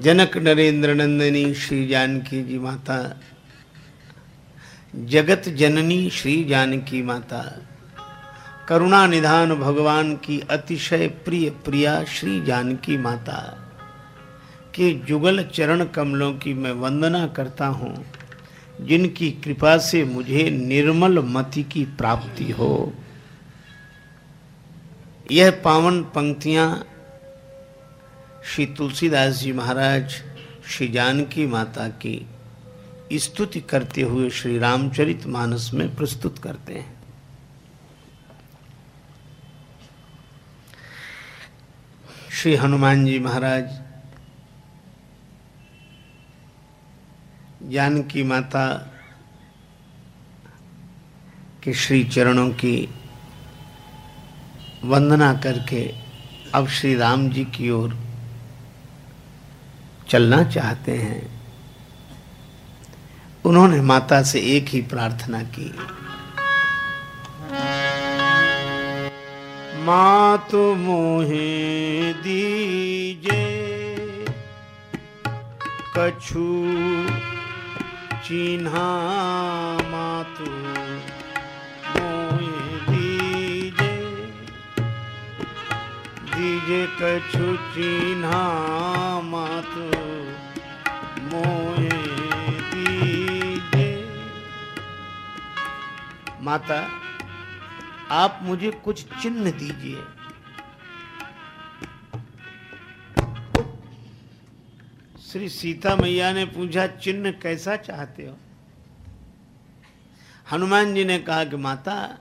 जनक नरेंद्र नंदिनी श्री जानकी जी माता। जगत जननी श्री जानकी माता। करुणा निधान भगवान की अतिशय प्रिय प्रिया श्री जानकी माता। के जुगल चरण कमलों की मैं वंदना करता हूँ, जिनकी कृपा से मुझे निर्मल मति की प्राप्ति हो। यह पावन पंक्तियाँ श्री तुलसीदास जी महाराज, श्री जानकी माता की स्तुति करते हुए श्री रामचरित मानस में प्रस्तुत करते हैं। श्री हनुमान जी महाराज, जानकी माता के श्री चरणों की वंदना करके अब श्री राम जी की ओर चलना चाहते हैं। उन्होंने माता से एक ही प्रार्थना की। मातु मोहे दीजे, कछु चिन्हा मातु दीजे दीजे कछु चिन्हा मातु दीजे माता, आप मुझे कुछ चिन्ह दीजिए। श्री सीता मैया ने पूछा, चिन्ह कैसा चाहते हो? हनुमान जी ने कहा कि, माता,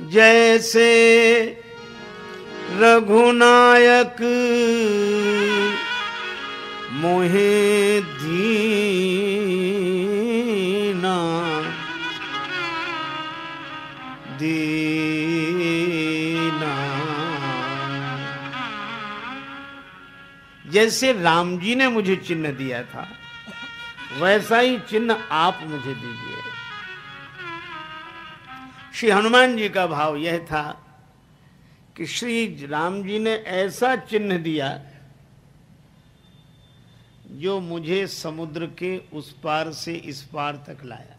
जैसे रघुनायक मोहे दीना। दीना। जैसे राम जी ने मुझे चिन्ह दिया था, वैसा ही चिन्ह आप मुझे दीजिए। श्री हनुमान जी का भाव यह था कि श्री राम जी ने ऐसा चिन्ह दिया जो मुझे समुद्र के उस पार से इस पार तक लाया।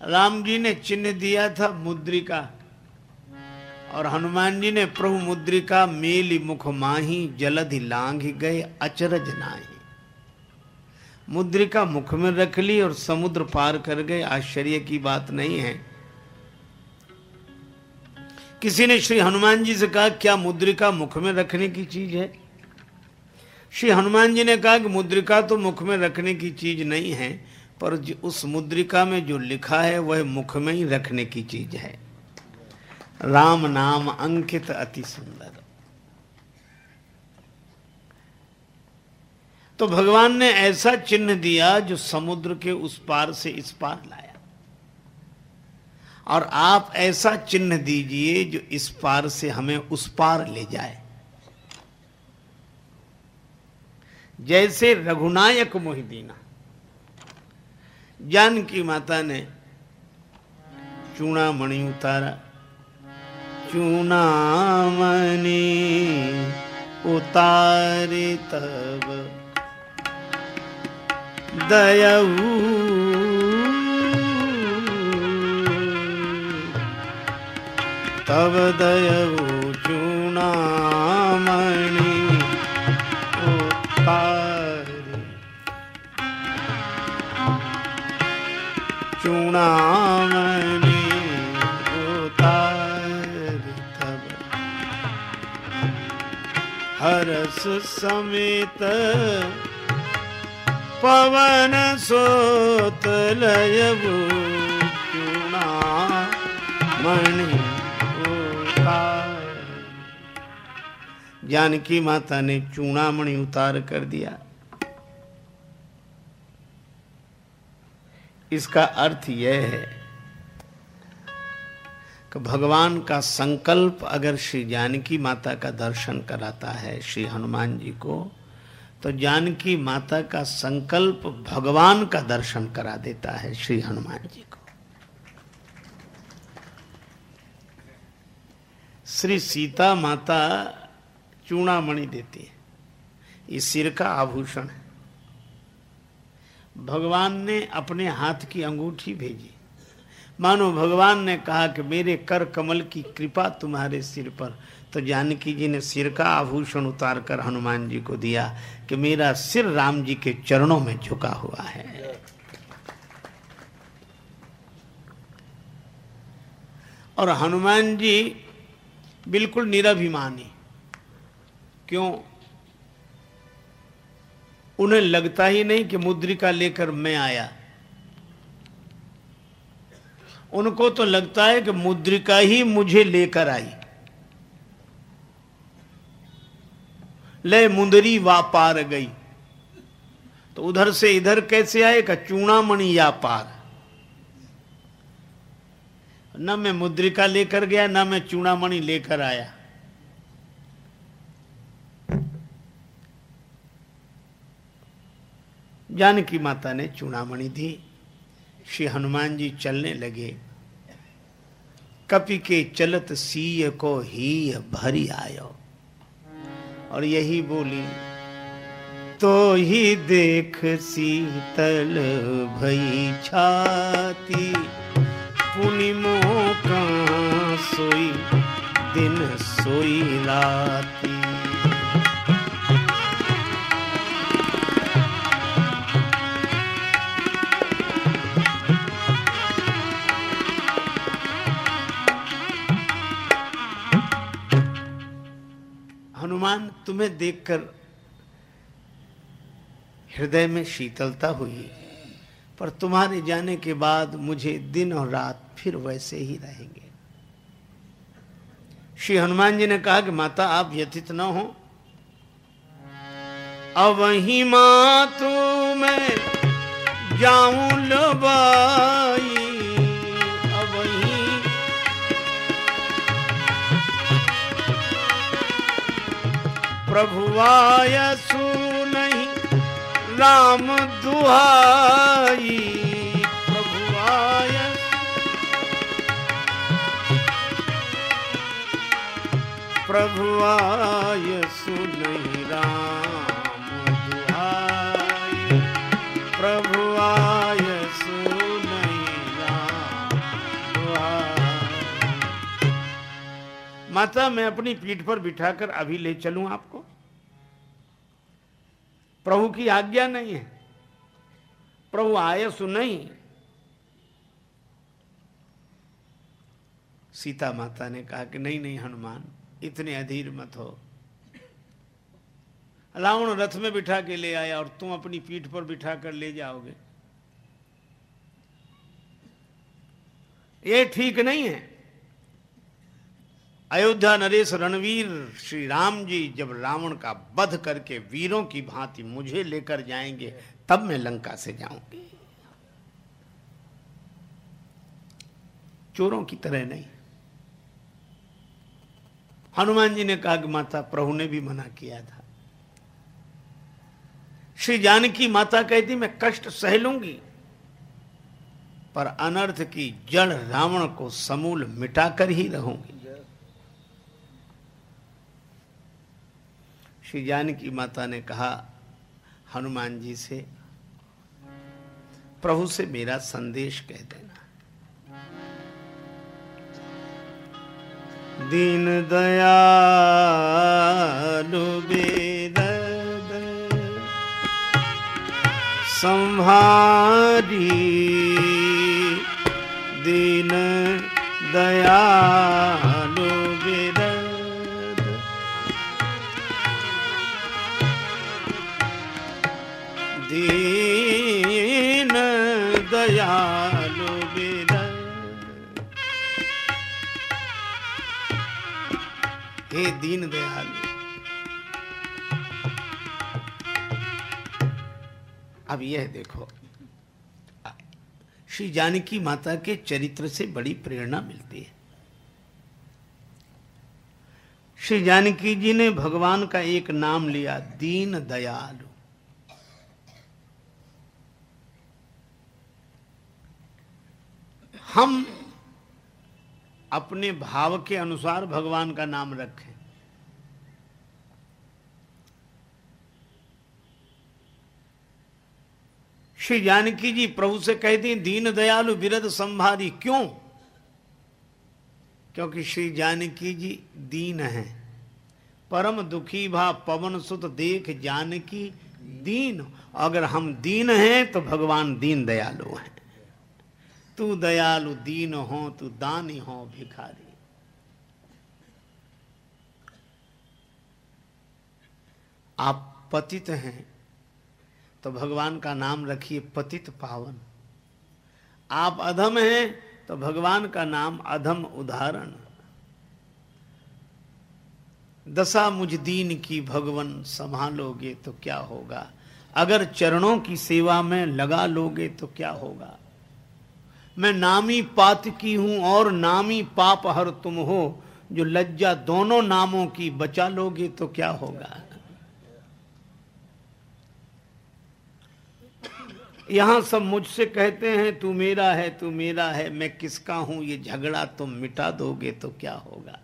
राम जी ने चिन्ह दिया था मुद्रिका, और हनुमान जी ने प्रभु मुद्रिका, मेली मुख माही, जलधि लांघ गए, अचरज नाही। मुद्रिका मुख में रख ली और समुद्र पार कर गए। आश्चर्य की बात नहीं है किसी ने श्री हनुमान जी से कहा, क्या मुद्रिका मुख में रखने की चीज़ है? श्री हनुमान जी ने कहा कि मुद्रिका तो मुख में रखने की चीज़ नहीं है, पर उस मुद्रिका में जो लिखा है, वह मुख में ही रखने की चीज़ है। राम नाम अंकित अति सुंदर। तो भगवान ने ऐसा चिन्ह दिया जो समुद्र के उस पार से इस पार लाया। और आप ऐसा चिन्ह दीजिए जो इस पार से हमें उस पार ले जाए। जैसे रघुनायक मोहिदीना, जानकी माता ने चूना मणि उतारा, चूना मणि उतारे तब दयऊ तब दयऊ चूना मणि उतारे चूणामणि उतार तब हरस समेत पवन सोत लयबू चूणामणि। जानकी माता ने चूणामणि उतार कर दिया। इसका अर्थ यह है कि भगवान का संकल्प अगर श्री जानकी माता का दर्शन कराता है श्री हनुमान जी को तो जानकी माता का संकल्प भगवान का दर्शन करा देता है श्री हनुमान जी को। श्री सीता माता चूड़ामणि देती है। ये सिर का आभूषण है। भगवान ने अपने हाथ की अंगूठी भेजी। मानो भगवान ने कहा कि मेरे कर कमल की कृपा तुम्हारे सिर पर। तो जानकी जी ने सिर का आभूषण उतार कर हनुमान जी को दिया कि मेरा सिर राम जी के चरणों में झुका हुआ है। और हनुमान जी बिल्कुल निराभिमानी। क्यों? उन्हें लगता ही नहीं कि मुद्रिका लेकर मैं आया। उनको तो लगता है कि मुद्रिका ही मुझे लेकर आई। ले, मुंदरी वा पार गई। तो उधर से इधर कैसे आए का चूणामणि या पार न मैं मुद्रिका लेकर गया, न मैं चूड़ामणि लेकर आया। जानकी माता ने चूड़ामणि दी। श्री हनुमान जी चलने लगे। कपि के चलत सीय को ही भरी आयो। और यही बोली तो ही देख सीतल भई छाती पुनिमो का सोई, दिन सोई राती। हनुमान तुम्हें देखकर हृदय में शीतलता हुई। पर तुम्हारे जाने के बाद मुझे दिन और रात फिर वैसे ही रहेंगे। श्री हनुमान जी ने कहा कि माता, आप व्यथित न हो। अब अवही मातु मैं जाऊँ लबाई। प्रभुवाय सुनही राम दुहाई प्रभुवाय। प्रभुआय सुनही राम माता, मैं अपनी पीठ पर बिठाकर अभी ले चलूँ आपको? प्रभु की आज्ञा नहीं है। प्रभु आय सुनई सीता माता ने कहा कि नहीं नहीं हनुमान, इतने अधीर मत हो। रावण रथ में बिठा के ले आया और तुम अपनी पीठ पर बिठा कर ले जाओगे। ये ठीक नहीं है। अयोध्या नरेश रणवीर श्री राम जी जब रावण का वध करके वीरों की भांति मुझे लेकर जाएँगे, तब मैं लंका से जाऊँगी। चोरों की तरह नहीं। हनुमान जी ने कहा कि माता, प्रभु ने भी मना किया था। श्री जानकी माता कहती, मैं कष्ट सह लूँगी, पर अनर्थ की जड़ रावण को समूल मिटाकर ही रहूँगी। श्री जानकी माता ने कहा, हनुमान जी से, प्रभु से मेरा संदेश कह देना। दीन दयालु बेदद संहारी दीन दयालु हे दीन दयालु। अब यह देखो, श्री जानकी माता के चरित्र से बड़ी प्रेरणा मिलती है। श्री जानकी जी ने भगवान का एक नाम लिया, दीन दयालु। हम अपने भाव के अनुसार भगवान का नाम रखें। श्री जानकी जी प्रभु से कहती हैं, दीन दयालु बिरद संभारी क्यों? क्योंकि श्री जानकी जी दीन हैं। परम दुखी भा पवन सुत देख जानकी दीन। अगर हम दीन हैं तो भगवान दीन दयालु हैं। तू दयालु दीन हो, तू दानी हो, भिखारी। आप पतित हैं तो भगवान का नाम रखिए पतित पावन। आप अधम हैं तो भगवान का नाम अधम उदाहरण। दशा मुझ दीन की भगवान संभालोगे तो क्या होगा? अगर चरणों की सेवा में लगा लोगे तो क्या होगा? मैं नामी पात की हूँ और नामी पाप हर तुम हो। जो लज्जा दोनों नामों की बचा लोगे तो क्या होगा? यहाँ सब मुझसे कहते हैं, तू मेरा है, तू मेरा है, मैं किसका हूँ? ये झगड़ा तुम मिटा दोगे तो क्या होगा?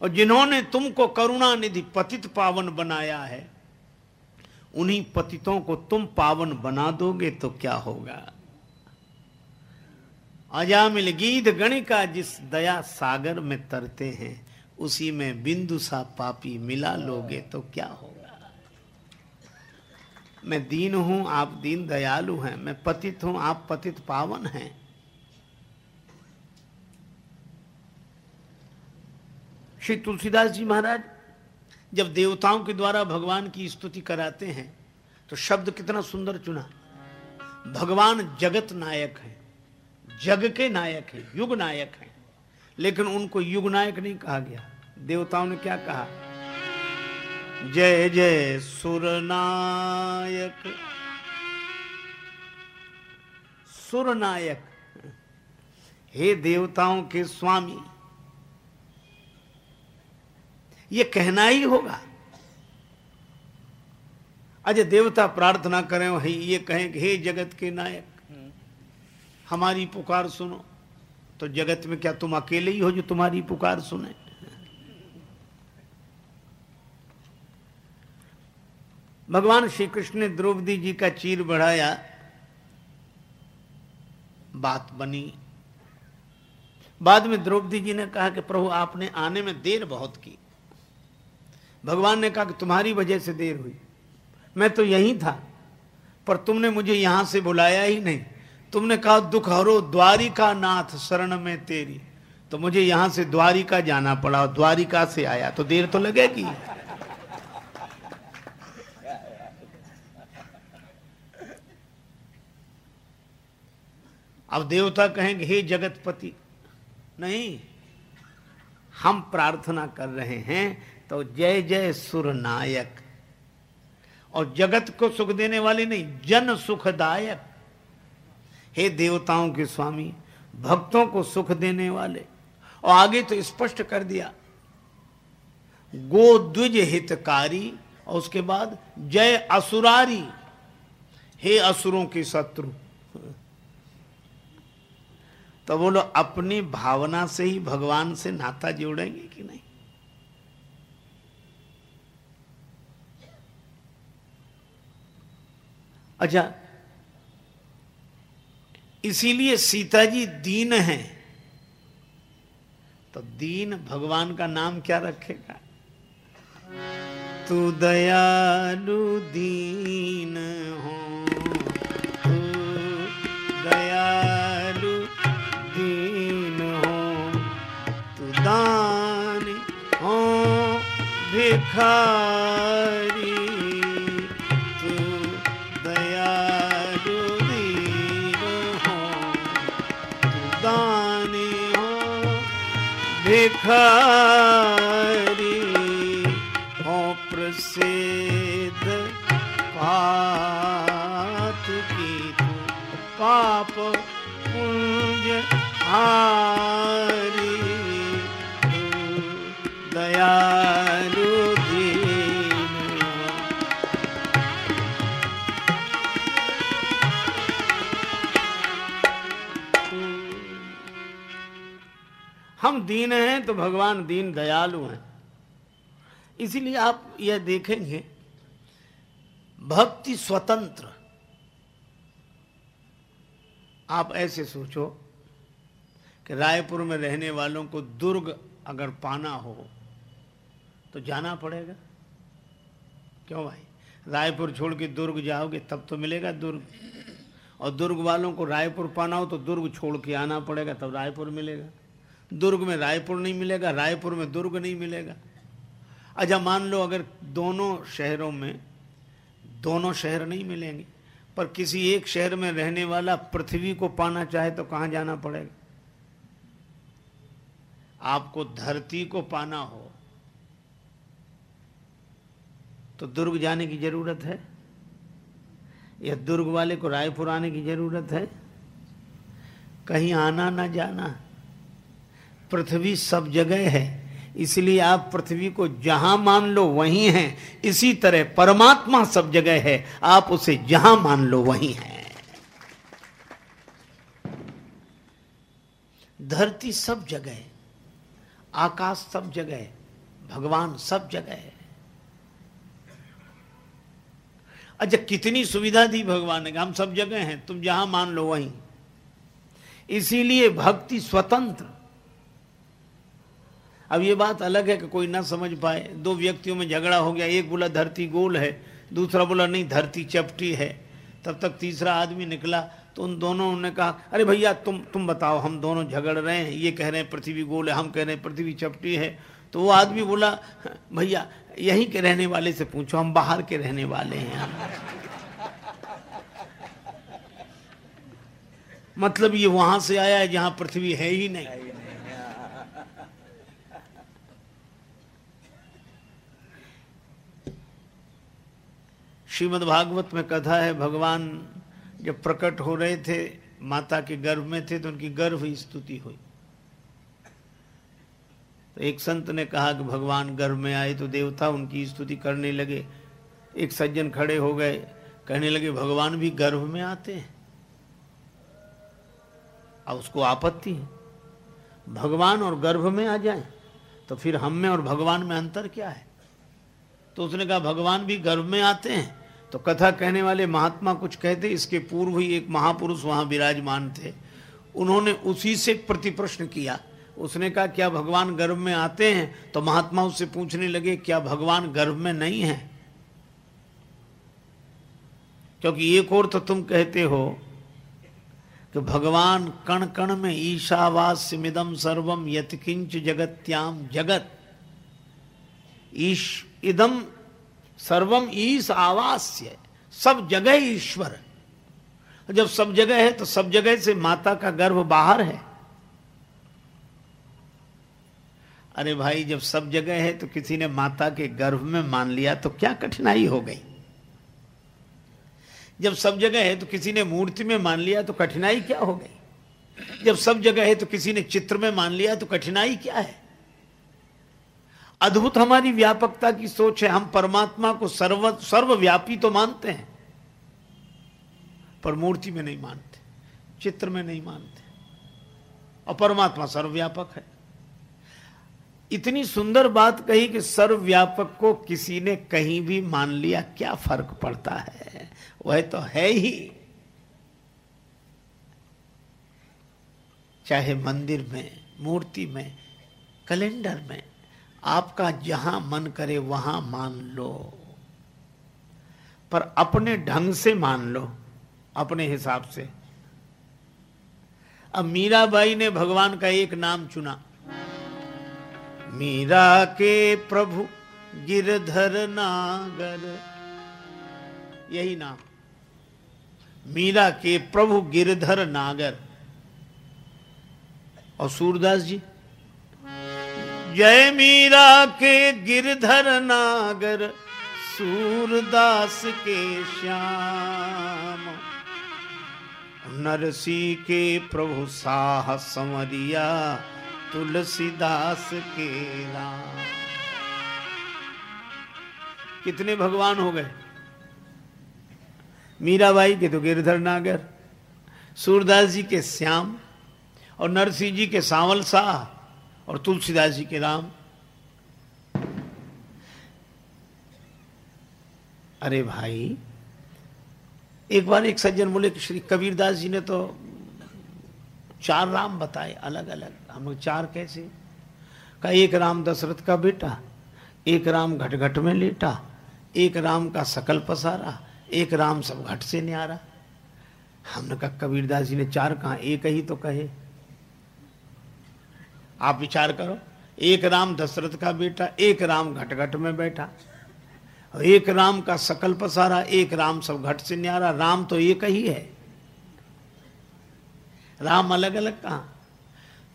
और जिन्होंने तुमको करुणा निधि पतित पावन बनाया है उन्हीं पतितों को तुम पावन बना दोगे तो क्या होगा? अजामिल गीत गणिका जिस दया सागर में तरते हैं, उसी में बिंदु सा पापी मिला लोगे तो क्या होगा? मैं दीन हूँ, आप दीन दयालु हैं, मैं पतित हूँ, आप पतित पावन हैं। श्री तुलसीदास जी महाराज जब देवताओं के द्वारा भगवान की स्तुति कराते हैं तो शब्द कितना सुंदर चुना। भगवान जगत नायक है, जग के नायक है, युग नायक है। लेकिन उनको युग नायक नहीं कहा गया। देवताओं ने क्या कहा? जय जय सुरनायक सुरनायक हे देवताओं के स्वामी ये कहना ही होगा। अजय देवता प्रार्थना करें, वही ये कहें कि, हे जगत के नायक, हमारी पुकार सुनो। तो जगत में क्या तुम अकेले ही हो जो तुम्हारी पुकार सुने? भगवान श्री कृष्ण ने द्रौपदी जी का चीर बढ़ाया। बात बनी। बाद में द्रौपदी जी ने कहा कि, प्रभु, आपने आने में देर बहुत की। भगवान ने कहा कि तुम्हारी वजह से देर हुई। मैं तो यही था, पर तुमने मुझे यहाँ से बुलाया ही नहीं। तुमने कहा दुख हरो द्वारिका नाथ, शरण में तेरी। तो मुझे यहाँ से द्वारिका जाना पड़ा द्वारिका से आया। तो देर तो लगेगी। अब देवता कहेंगे, हे जगतपति, नहीं, हम प्रार्थना कर रहे हैं तो जय जय सुर नायक। और जगत को सुख देने वाले नहीं, जन सुखदायक। हे देवताओं के स्वामी, भक्तों को सुख देने वाले, और आगे तो स्पष्ट कर दिया गो द्विज हितकारी, और उसके बाद जय असुरारी। हे असुरों के शत्रु तो बोलो अपनी भावना से ही भगवान से नाता जोड़ेंगे कि नहीं? अच्छा। इसीलिए सीता जी दीन है। तो दीन भगवान का नाम क्या रखेगा? तू दयालु दीन हो। तू दयालु दीन हो। तू दान हो, भिखारी भिखारी हो प्रसिद्ध पात की तू पाप पुंज हारी दीन हैं तो भगवान दीन दयालु हैं। इसीलिए आप यह देखेंगे, भक्ति स्वतंत्र। आप ऐसे सोचो कि रायपुर में रहने वालों को दुर्ग अगर पाना हो तो जाना पड़ेगा। क्यों भाई? रायपुर छोड़ के दुर्ग जाओगे, तब तो मिलेगा दुर्ग। और दुर्ग वालों को रायपुर पाना हो तो दुर्ग छोड़ के आना पड़ेगा, तब रायपुर मिलेगा। दुर्ग में रायपुर नहीं मिलेगा, रायपुर में दुर्ग नहीं मिलेगा। अच्छा मान लो अगर दोनों शहरों में, दोनों शहर नहीं मिलेंगे, पर किसी एक शहर में रहने वाला पृथ्वी को पाना चाहे तो कहाँ जाना पड़ेगा? आपको धरती को पाना हो तो दुर्ग जाने की ज़रूरत है? या दुर्ग वाले को रायपुर आने की ज़रूरत है? कहीं आना ना जाना? पृथ्वी सब जगह है। इसलिए आप पृथ्वी को जहाँ मान लो, वहीं है। इसी तरह परमात्मा सब जगह है। आप उसे जहाँ मान लो, वहीं है। धरती सब जगह है। आकाश सब जगह है। भगवान सब जगह है। अच्छा कितनी सुविधा दी भगवान ने हम सब जगह हैं, तुम जहाँ मान लो, वहीं। इसीलिए भक्ति स्वतंत्र। अब ये बात अलग है कि कोई ना समझ पाए। दो व्यक्तियों में झगड़ा हो गया, एक बोला धरती गोल है, दूसरा बोला नहीं, धरती चपटी है। तब तक तीसरा आदमी निकला तो उन दोनों ने कहा, अरे भैया, तुम तुम बताओ, हम दोनों झगड़ रहे हैं, ये कह रहे हैं पृथ्वी गोल है, हम कह रहे हैं पृथ्वी चपटी है। तो वो आदमी बोला, भैया, यहीं के रहने वाले से पूछो, हम बाहर के रहने वाले हैं मतलब ये वहाँ से आया है जहाँ पृथ्वी है ही नहीं। श्रीमद् भागवत में कथा है, भगवान जब प्रकट हो रहे थे, माता के गर्भ में थे तो उनकी गर्भ स्तुति हुई। तो एक संत ने कहा कि भगवान गर्भ में आए तो देवता उनकी स्तुति करने लगे। एक सज्जन खड़े हो गए, कहने लगे, भगवान भी गर्भ में आते हैं। अब उसको आपत्ति है। भगवान और गर्भ में आ जाए तो फिर हम में और भगवान में अंतर क्या है? तो उसने कहा, भगवान भी गर्भ में आते हैं तो कथा कहने वाले महात्मा कुछ कहते, इसके पूर्व ही एक महापुरुष वहाँ विराजमान थे। उन्होंने उसी से प्रति प्रश्न किया। उसने कहा, क्या भगवान गर्भ में आते हैं? तो महात्मा उससे पूछने लगे, क्या भगवान गर्भ में नहीं है? क्योंकि एक और तो तुम कहते हो कि भगवान कण कण में ईशावास्य मिदम सर्वम यथकिंच जगत्याम जगत। ईश इदम सर्वम ईश आवास्य, सब जगह ईश्वर। जब सब जगह है तो सब जगह से माता का गर्भ बाहर है। अरे भाई, जब सब जगह है तो किसी ने माता के गर्भ में मान लिया तो क्या कठिनाई हो गई? जब सब जगह है तो किसी ने मूर्ति में मान लिया तो कठिनाई क्या हो गई? जब सब जगह है तो किसी ने चित्र में मान लिया तो कठिनाई क्या है? अद्भुत हमारी व्यापकता की सोच है। हम परमात्मा को सर्व, सर्वव्यापी तो मानते हैं, पर मूर्ति में नहीं मानते, चित्र में नहीं मानते। और परमात्मा सर्वव्यापक है। इतनी सुंदर बात कही कि सर्वव्यापक को किसी ने कहीं भी मान लिया, क्या फ़र्क पड़ता है? वह तो है ही। चाहे मंदिर में, मूर्ति में, कैलेंडर में आपका जहाँ मन करे वहाँ मान लो। पर अपने ढंग से मान लो, अपने हिसाब से। अब मीराबाई ने भगवान का एक नाम चुना। मीरा के प्रभु गिरधर नागर, यही नाम। मीरा के प्रभु गिरधर नागर। और सूरदास जी? जय मीरा के गिरधर नागर, सूरदास के श्याम। नरसी के प्रभु साह समरिया, तुलसीदास के राम। कितने भगवान हो गए? मीराबाई के तो गिरधर नागर, सूरदास जी के श्याम और नरसिंह जी के सांवल शाह और तुलसीदास जी के राम। अरे भाई, एक बार एक सज्जन बोले कि श्री कबीरदास जी ने तो चार राम बताए अलग अलग हम लोग चार कैसे? का एक राम दशरथ का बेटा, एक राम घट घट में लेटा, एक राम का सकल पसारा, एक राम सब घट से न्यारा। हमने कहा, कबीरदास जी ने चार कहा, एक ही तो कहे। आप विचार करो, एक राम दशरथ का बेटा, एक राम घट घट में बैठा एक राम का सकल पसारा, एक राम सब घट से न्यारा, राम तो एक ही है। राम अलग अलग कहा?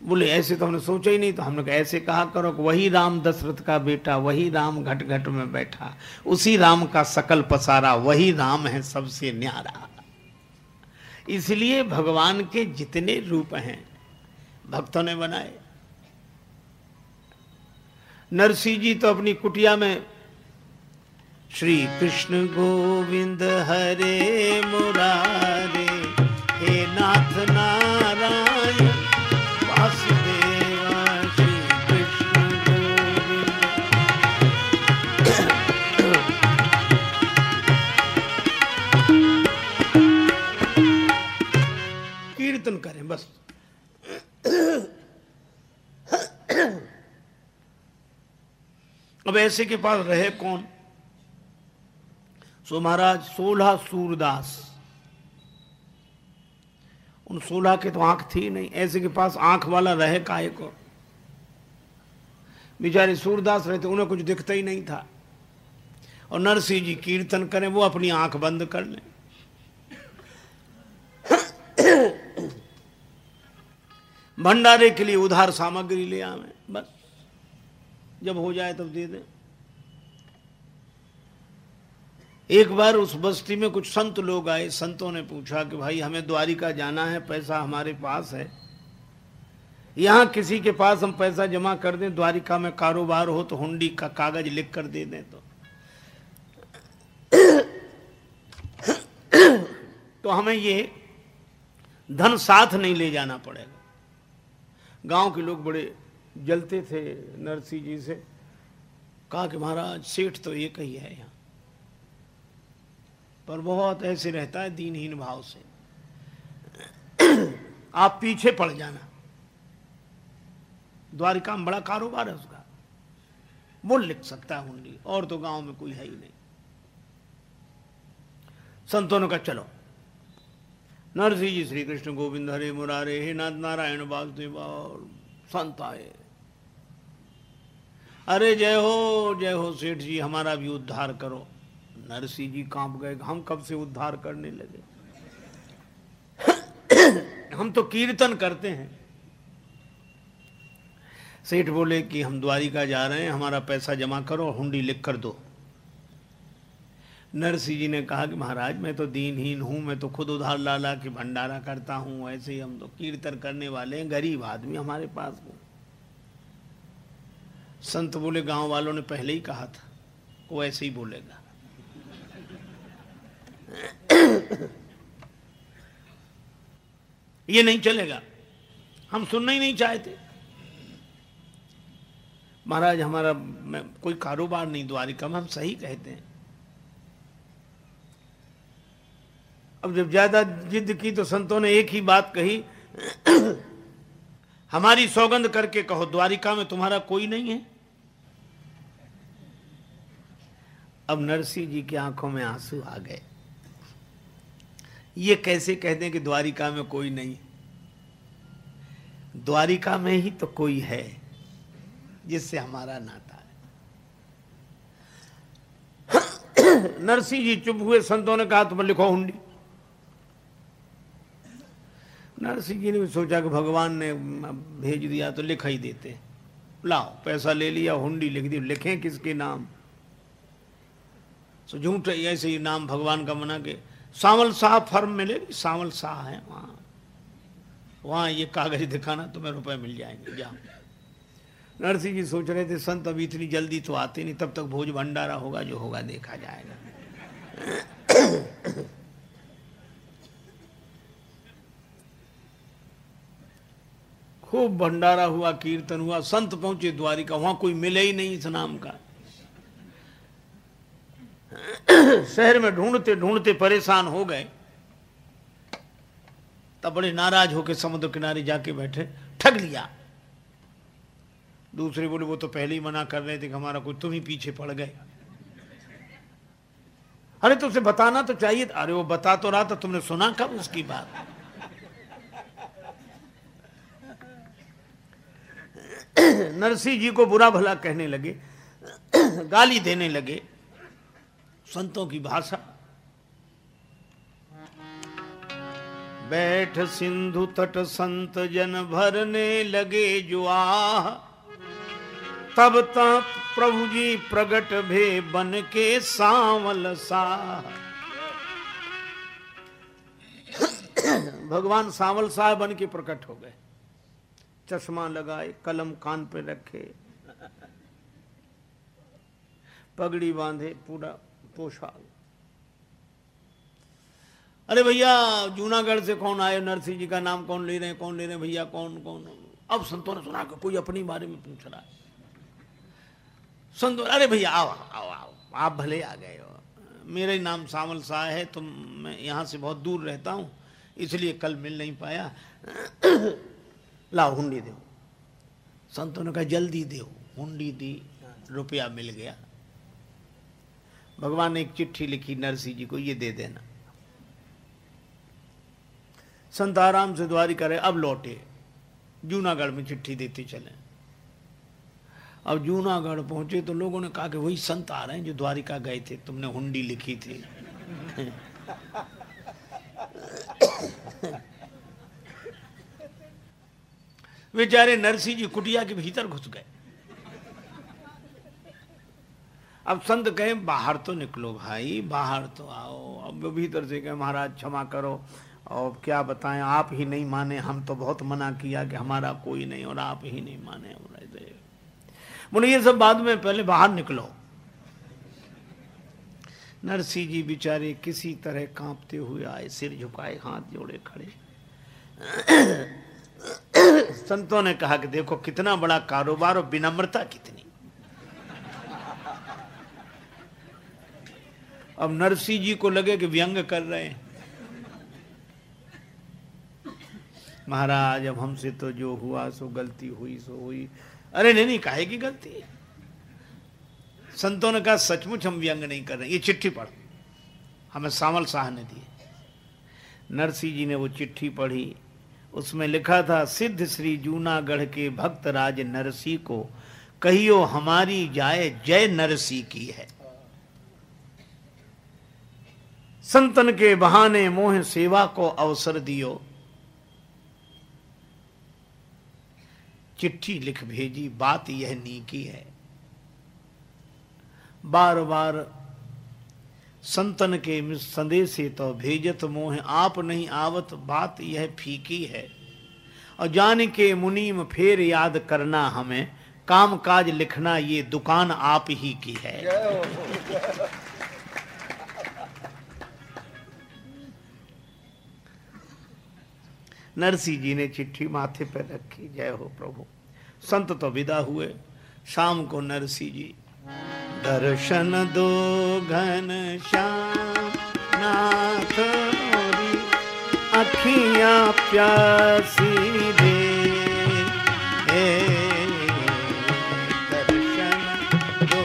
बोले, ऐसे तो हमने सोचा ही नहीं तो हमने ऐसे कहा करो कि वही राम दशरथ का बेटा, वही राम घट घट में बैठा, उसी राम का सकल पसारा, वही राम है सबसे न्यारा। इसलिए भगवान के जितने रूप हैं, भक्तों ने बनाए नरसिंह जी तो अपनी कुटिया में श्री कृष्ण गोविंद हरे मुरारे, हे नाथ नारायण, वासुदेवा श्री कृष्ण गोविंद। कीर्तन करें बस। अब ऐसे के पास रहे कौन? सो महाराज, सोलह सूरदास। उन सोलह के तो आँख थी नहीं, ऐसे के पास आँख वाला रहे काय को? बेचारे सूरदास रहते उन्हें कुछ दिखता ही नहीं था। और नरसिंह जी कीर्तन करें, वो अपनी आँख बंद कर लें। भंडारे के लिए उधार सामग्री ले आवे, बस। जब हो जाए तब दे दें। एक बार उस बस्ती में कुछ संत लोग आए, संतों ने पूछा कि भाई, हमें द्वारिका जाना है, पैसा हमारे पास है। यहाँ किसी के पास हम पैसा जमा कर दें, द्वारिका में कारोबार हो तो हुंडी का कागज़ लिख कर दे दें तो। तो हमें ये धन साथ नहीं ले जाना पड़ेगा। गाँव के लोग बड़े जलते थे नरसिंह जी से। कहा कि महाराज, सेठ तो एक ही है यहाँ। पर बहुत ऐसे रहता है दीनहीन भाव से। आप पीछे पड़ जाना। द्वारिका में बड़ा कारोबार है उसका। वो लिख सकता है हुंडी और तो गाँव में कोई है ही नहीं। संतों ने कहा, चलो। नरसिंह जी श्री कृष्ण गोविंद हरे मुरारे, हे नाथ नारायण वासुदेव, और संत आए। अरे जय हो जय हो सेठ जी, हमारा भी उद्धार करो। नरसिंह जी काँप गए, हम कब से उद्धार करने लगे? हम तो कीर्तन करते हैं। सेठ बोले कि हम द्वारिका जा रहे हैं, हमारा पैसा जमा करो हुंडी लिख कर दो। नरसिंह जी ने कहा कि महाराज, मैं तो दीनहीन हूँ, मैं तो खुद उधार लाला की भंडारा करता हूँ, ऐसे ही हम तो कीर्तन करने वाले हैं, गरीब आदमी हमारे पास में संत बोले, गाँव वालों ने पहले ही कहा था, वो ऐसे ही बोलेगा. ये नहीं चलेगा। हम सुनना ही नहीं चाहते। महाराज, हमारा, मैं, कोई कारोबार नहीं, द्वारिका में हम सही कहते हैं। अब जब ज़्यादा जिद की तो संतों ने एक ही बात कही, हमारी सौगंध करके कहो, द्वारिका में तुम्हारा कोई नहीं है। अब नरसिंह जी की आँखों में आँसू आ गए। ये कैसे कह दें कि द्वारिका में कोई नहीं द्वारिका में ही तो कोई है, जिससे हमारा नाता है। नरसिंह जी चुप हुए, संतों ने कहा, तुम लिखो हुंडी। नरसिंह जी ने भी सोचा कि भगवान ने भेज दिया तो लिखा ही देते। लाओ, पैसा ले लिया, हुंडी लिख दी। लिखें किसके नाम? तो झूठ ऐसे ही नाम भगवान का मना के। सावल शाह फर्म मिलेगी सावल शाह है वहाँ। वहाँ ये कागज़ दिखाना, तुम्हें रुपए मिल जाएँगे जाओ नरसिंह जी सोच रहे थे, संत अभी इतनी जल्दी तो आते नहीं, तब तक भोज भंडारा होगा, जो होगा देखा जाएगा। खूब भंडारा हुआ, कीर्तन हुआ, संत पहुँचे द्वारिका, वहाँ कोई मिले ही नहीं इस नाम का। शहर में ढूंढते ढूंढते परेशान हो गए। तब बड़े नाराज़ होकर समुद्र किनारे जाके बैठे, ठग लिया। दूसरे बोले, वो तो पहले ही मना कर रहे थे कि हमारा कोई तुम ही पीछे पड़ गए। अरे तुमसे बताना तो चाहिए अरे, वो बता तो रहा था, तुमने सुना कब उसकी बात? नरसिंह जी को बुरा भला कहने लगे, गाली देने लगे। संतों की भाषा। बैठ सिंधु तट संत जन भरने लगे जुआह। तब तक प्रभु जी प्रगट भे बन के सांवल सा भगवान सांवल साह बन के प्रकट हो गए। चश्मा लगाए, कलम कान पे रखे। पगड़ी बांधे, पूरा पोशाक। अरे भैया, जूनागढ़ से कौन आए? नरसिंह जी का नाम कौन ले रहे हैं? कौन ले रहे हैं? भैया, कौन कौन? अब संतों ने सुना कोई अपनी बारे में पूछ रहा है। संतो अरे भैया, आओ आओ आओ, आप भले आ गए हो। मेरा नाम सावल शाह है तुम मैं यहाँ से बहुत दूर रहता हूँ, इसलिए कल मिल नहीं पाया। लाओ, हुंडी दो। संतों ने कहा, जल्दी दो। हुंडी दी, रुपया मिल गया। भगवान ने एक चिट्ठी लिखी नरसिंह जी को, ये दे देना। संत आराम से द्वारिका रहे अब लौटे। जूनागढ़ में चिट्ठी देते चले। अब जूनागढ़ पहुँचे तो लोगों ने कहा कि वही संत आ रहे हैं जो द्वारिका गए थे, तुमने हुंडी लिखी थी। बेचारे नरसिंह जी कुटिया के भीतर घुस गए। अब संत कहे, बाहर तो निकलो भाई, बाहर तो आओ। अब भीतर से कहे, महाराज, क्षमा करो। और क्या बताएँ, आप ही नहीं माने। हम तो बहुत मना किया कि हमारा कोई नहीं और आप ही नहीं माने बोले, ये सब बाद में, पहले बाहर निकलो। नरसिंह जी बिचारे किसी तरह कांपते हुए आए, सिर झुकाए, हाथ जोड़े खड़े। संतों ने कहा कि देखो, कितना बड़ा कारोबार और विनम्रता कितनी। अब नरसिंह जी को लगे कि व्यंग कर रहे हैं। महाराज, अब हमसे तो जो हुआ, सो गलती हुई, सो हुई। अरे, नहीं नहीं, काहे की गलती? संतों ने कहा, सचमुच हम व्यंग नहीं कर रहे ये चिट्ठी पढ़। हमें सामल शाह ने दी। नरसिंह जी ने वो चिट्ठी पढ़ी। उसमें लिखा था, सिद्ध श्री जूनागढ़ के भक्त राज नरसी को कहियो हमारी जाए जय नरसी की है। संतन के बहाने मोह सेवा को अवसर दियो। चिट्ठी लिख भेजी, बात यह नीकी है। बार बार संतन के संदेश तो भेजत, मोह आप नहीं आवत, बात यह फीकी है। और जान के मुनीम फेर याद करना हमें काम काज लिखना ये दुकान आप ही की है। नरसिंह जी ने चिट्ठी माथे पर रखी, जय हो प्रभु। संत तो विदा हुए। शाम को नरसिंह जी, दर्शन दो घन श्याम, नाथ प्यासी दे दर्शन दो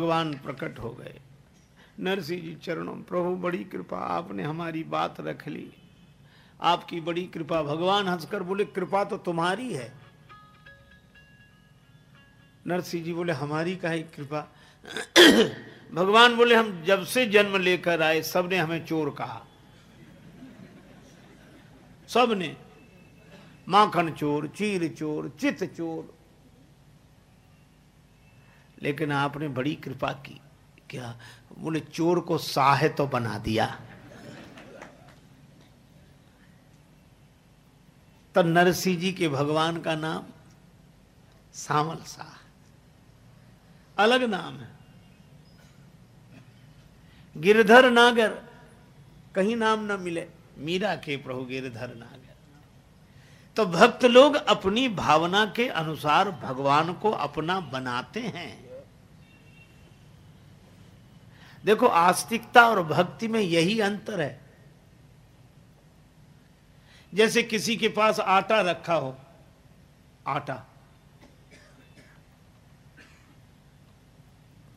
भगवान प्रकट हो गए। नरसिंह जी चरणों प्रभु, बड़ी कृपा आपने हमारी बात रख ली। आपकी बड़ी कृपा, भगवान हंसकर बोले, कृपा तो तुम्हारी है। नरसिंह जी बोले, हमारी का ही कृपा? भगवान बोले, हम जब से जन्म लेकर आए, सबने हमें चोर कहा। सबने माखन चोर, चीर चोर, चित चोर लेकिन आपने बड़ी कृपा की क्या बोले चोर को साहे तो बना दिया। तो नरसिंह जी के भगवान का नाम सामल शाह। अलग नाम है। गिरधर नागर, कहीं नाम न मिले। मीरा के प्रभु गिरधर नागर। तो भक्त लोग अपनी भावना के अनुसार भगवान को अपना बनाते हैं। देखो, आस्तिकता और भक्ति में यही अंतर है। जैसे किसी के पास आटा रखा हो, आटा,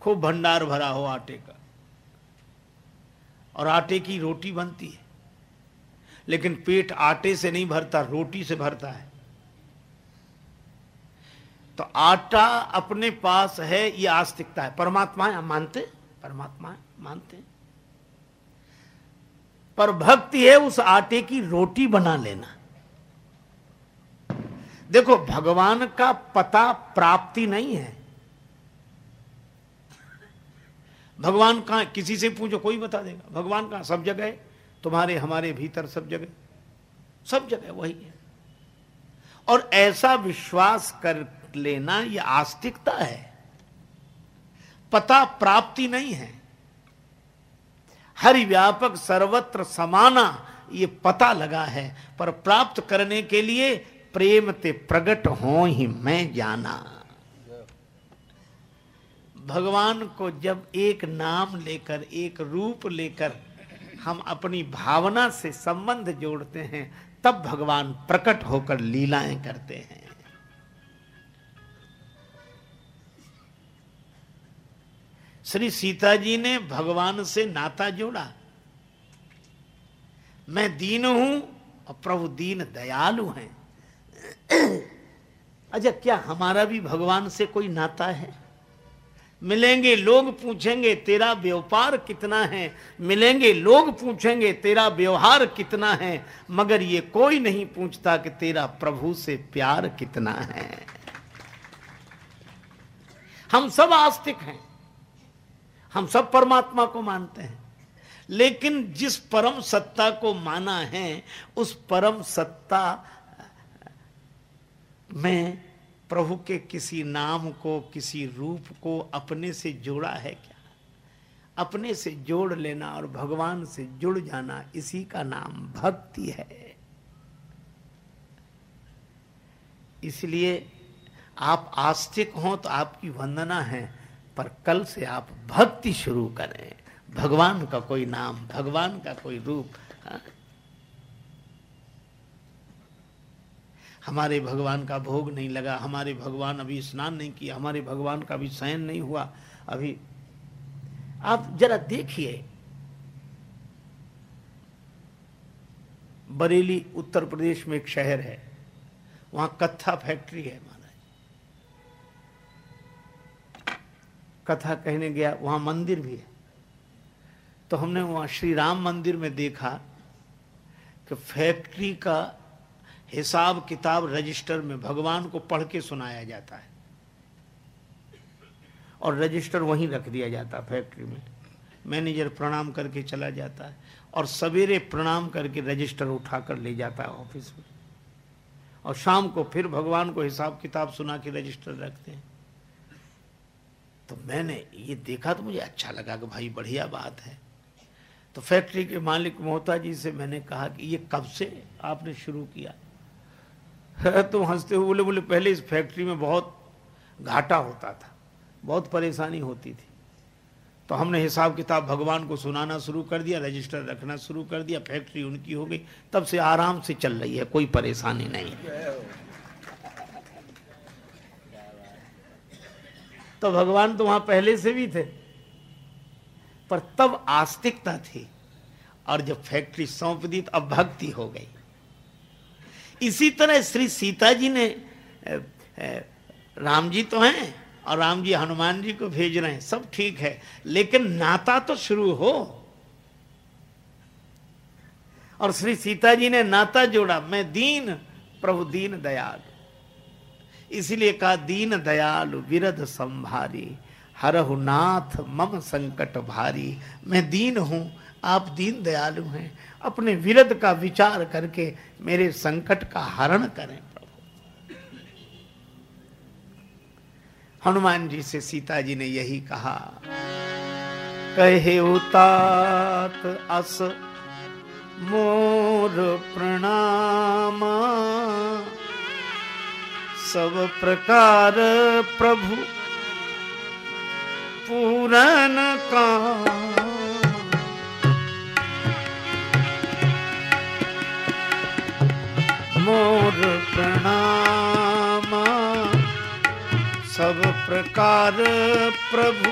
खूब भंडार भरा हो आटे का, और आटे की रोटी बनती है, लेकिन पेट आटे से नहीं भरता, रोटी से भरता है। तो आटा अपने पास है, ये आस्तिकता है। परमात्मा है मानते परमात्मा है। मानते पर भक्ति है उस आटे की रोटी बना लेना। देखो, भगवान का पता प्राप्ति नहीं है। भगवान कहाँ किसी से पूछो, कोई बता देगा। भगवान कहाँ सब जगह है, तुम्हारे, हमारे भीतर सब जगह। सब जगह वही है। और ऐसा विश्वास कर लेना यह आस्तिकता है। पता प्राप्ति नहीं है। हरि व्यापक सर्वत्र समाना ये पता लगा है, पर प्राप्त करने के लिए प्रेम ते प्रगट हो ही मैं जाना। भगवान को जब एक नाम लेकर, एक रूप लेकर हम अपनी भावना से संबंध जोड़ते हैं, तब भगवान प्रकट होकर लीलाएँ करते हैं। श्री सीता जी ने भगवान से नाता जोड़ा। मैं दीन हूँ और प्रभु दीन दयालु हैं। अच्छा क्या हमारा भी भगवान से कोई नाता है? मिलेंगे लोग पूछेंगे, तेरा व्यापार कितना है? मिलेंगे लोग पूछेंगे, तेरा व्यवहार कितना है? मगर ये कोई नहीं पूछता कि तेरा प्रभु से प्यार कितना है। हम सब आस्तिक हैं। हम सब परमात्मा को मानते हैं। लेकिन जिस परम सत्ता को माना है, उस परम सत्ता में प्रभु के किसी नाम को, किसी रूप को अपने से जोड़ा है क्या? अपने से जोड़ लेना और भगवान से जुड़ जाना, इसी का नाम भक्ति है। इसलिए आप आस्तिक हो तो आपकी वंदना है। पर कल से आप भक्ति शुरू करें। भगवान का कोई नाम, भगवान का कोई रूप हाँ? हमारे भगवान का भोग नहीं लगा, हमारे भगवान अभी स्नान नहीं किया, हमारे भगवान का अभी शयन नहीं हुआ, अभी आप जरा देखिए। बरेली, उत्तर प्रदेश में एक शहर है, वहाँ कत्था फैक्ट्री है महाराज कथा कहने गया, वहाँ मंदिर भी है। तो हमने वहाँ श्री राम मंदिर में देखा कि फैक्ट्री का हिसाब किताब रजिस्टर में भगवान को पढ़ के सुनाया जाता है। और रजिस्टर वहीं रख दिया जाता है फैक्ट्री में। मैनेजर प्रणाम करके चला जाता है और सवेरे प्रणाम करके रजिस्टर उठाकर ले जाता है ऑफ़िस में। और शाम को फिर भगवान को हिसाब किताब सुना के रजिस्टर रखते हैं। तो मैंने ये देखा तो मुझे अच्छा लगा कि भाई बढ़िया बात है। तो फैक्ट्री के मालिक मोहता जी से मैंने कहा कि ये कब से आपने शुरू किया? तो हँसते हुए बोले बोले, पहले इस फैक्ट्री में बहुत घाटा होता था, बहुत परेशानी होती थी। तो हमने हिसाब किताब भगवान को सुनाना शुरू कर दिया, रजिस्टर रखना शुरू कर दिया, फैक्ट्री उनकी हो गई, तब से आराम से चल रही है, कोई परेशानी नहीं। तो भगवान तो वहाँ पहले से भी थे। पर तब आस्तिकता थी और जब फैक्ट्री सौंप दी तो अब भक्ति हो गई। इसी तरह श्री सीता जी ने राम जी तो हैं और राम जी हनुमान जी को भेज रहे हैं, सब ठीक है। लेकिन नाता तो शुरू हो। और श्री सीता जी ने नाता जोड़ा, मैं दीन, प्रभु दीन दयाल। इसलिए कहा, दीन दयालु विरद संभारी, हरहु नाथ मम संकट भारी। मैं दीन हूँ, आप दीन दयालु हैं। अपने विरद का विचार करके मेरे संकट का हरण करें प्रभु। हनुमान जी से सीता जी ने यही कहा, कहे उतात अस मोर प्रणाम। सब प्रकार प्रभु पूरन का मोर प्रणाम। सब प्रकार प्रभु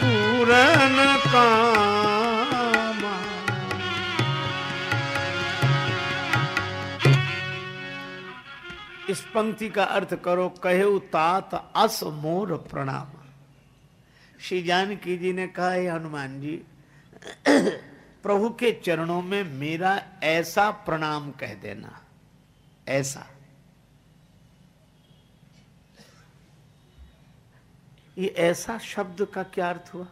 पूरन का इस पंक्ति का अर्थ करो, कहे तात अस मोर प्रणाम। श्री जानकी जी ने कहा, है हनुमान जी, प्रभु के चरणों में मेरा ऐसा प्रणाम कह देना। ऐसा। ये ऐसा शब्द का क्या अर्थ हुआ?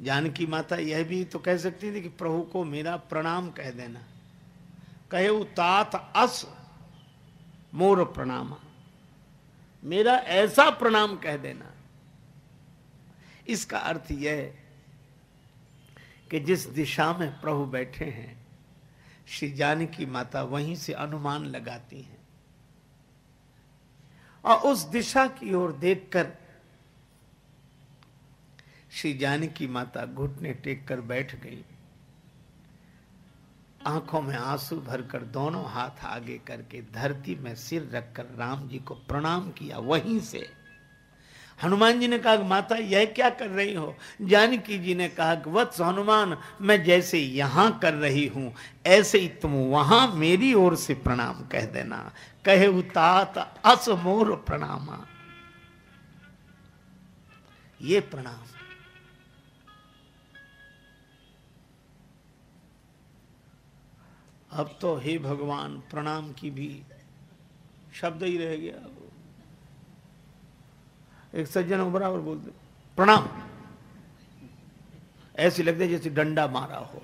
जानकी माता यह भी तो कह सकती थी कि प्रभु को मेरा प्रणाम कह देना। कहे तात अस मोर प्रणाम। मेरा ऐसा प्रणाम कह देना। इसका अर्थ यह है कि जिस दिशा में प्रभु बैठे हैं, श्री जानकी माता वहीं से अनुमान लगाती हैं। और उस दिशा की ओर देखकर श्री जानकी माता घुटने टेक कर बैठ गई। आँखों में आँसू भरकर दोनों हाथ आगे करके धरती में सिर रखकर राम जी को प्रणाम किया वहीं से। हनुमान जी ने कहा, माता, यह क्या कर रही हो? जानकी जी ने कहा वत्स हनुमान, मैं जैसे यहाँ कर रही हूँ, ऐसे ही तुम वहाँ मेरी ओर से प्रणाम कह देना। कहे उतात अस मोर प्रणाम। ये प्रणाम। अब तो हे भगवान प्रणाम की भी शब्द ही रह गया। एक सज्जन को बराबर बोलते प्रणाम। ऐसी लगते जैसे डंडा मारा हो।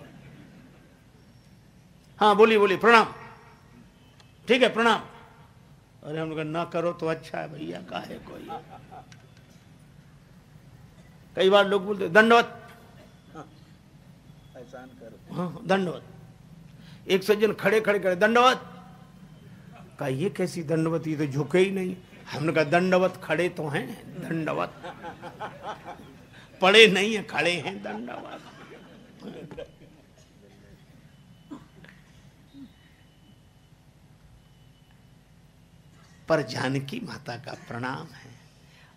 हाँ बोली बोली प्रणाम। ठीक है प्रणाम। अरे हम लोग ना करो तो अच्छा है भैया का है कोई? कई बार लोग बोलते दंडवत। हाँ दंडवत। एक सज्जन खड़े खड़े करे, दंडवत। का ये कैसी दंडवत? ये तो झुके ही नहीं। हमने कहा, दंडवत खड़े तो हैं, दंडवत। पड़े नहीं है, खड़े हैं, दंडवत। पर जानकी माता का प्रणाम है।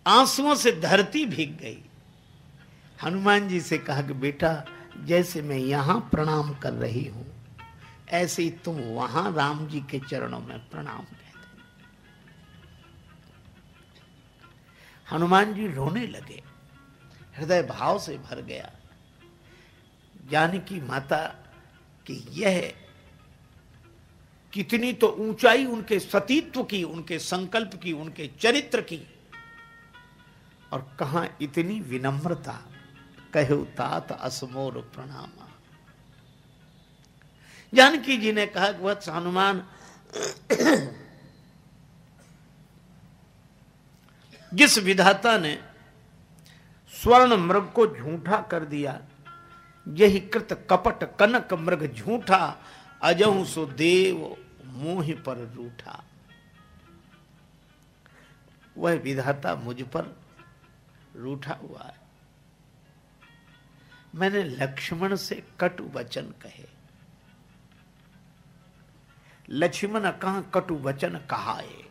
आंसुओं से धरती भीग गई। हनुमान जी से कहा कि, बेटा, जैसे मैं यहाँ प्रणाम कर रही हूँ ऐसे ही तुम वहाँ राम जी के चरणों में प्रणाम हनुमान जी रोने लगे, हृदय भाव से भर गया। जानकी माता की यह, कितनी तो ऊंचाई उनके सतीत्व की, उनके संकल्प की, उनके चरित्र की, और कहा इतनी विनम्रता, कहे तात असमोर प्रणाम। जानकी जी ने कहा वह हनुमान जिस विधाता ने स्वर्ण मृग को झूठा कर दिया, यही कृत कपट कनक मृग झूठा, अजहु सो देव मोह पर रूठा। वह विधाता मुझ पर रूठा हुआ है। मैंने लक्ष्मण से कटु वचन कहे। लक्ष्मण कहा कटु वचन कहा है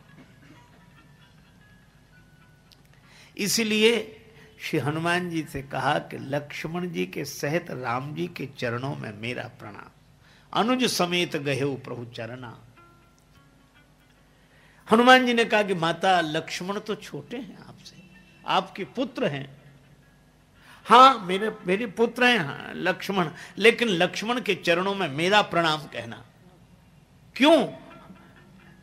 इसलिए श्री हनुमान जी से कहा कि लक्ष्मण जी के सहित राम जी के चरणों में मेरा प्रणाम। अनुज समेत गहे प्रभु चरणा। हनुमान जी ने कहा कि माता, लक्ष्मण तो छोटे हैं आपसे, आपके पुत्र हैं। हाँ मेरे मेरे पुत्र हैं हाँ लक्ष्मण, लेकिन लक्ष्मण के चरणों में मेरा प्रणाम कहना। क्यों?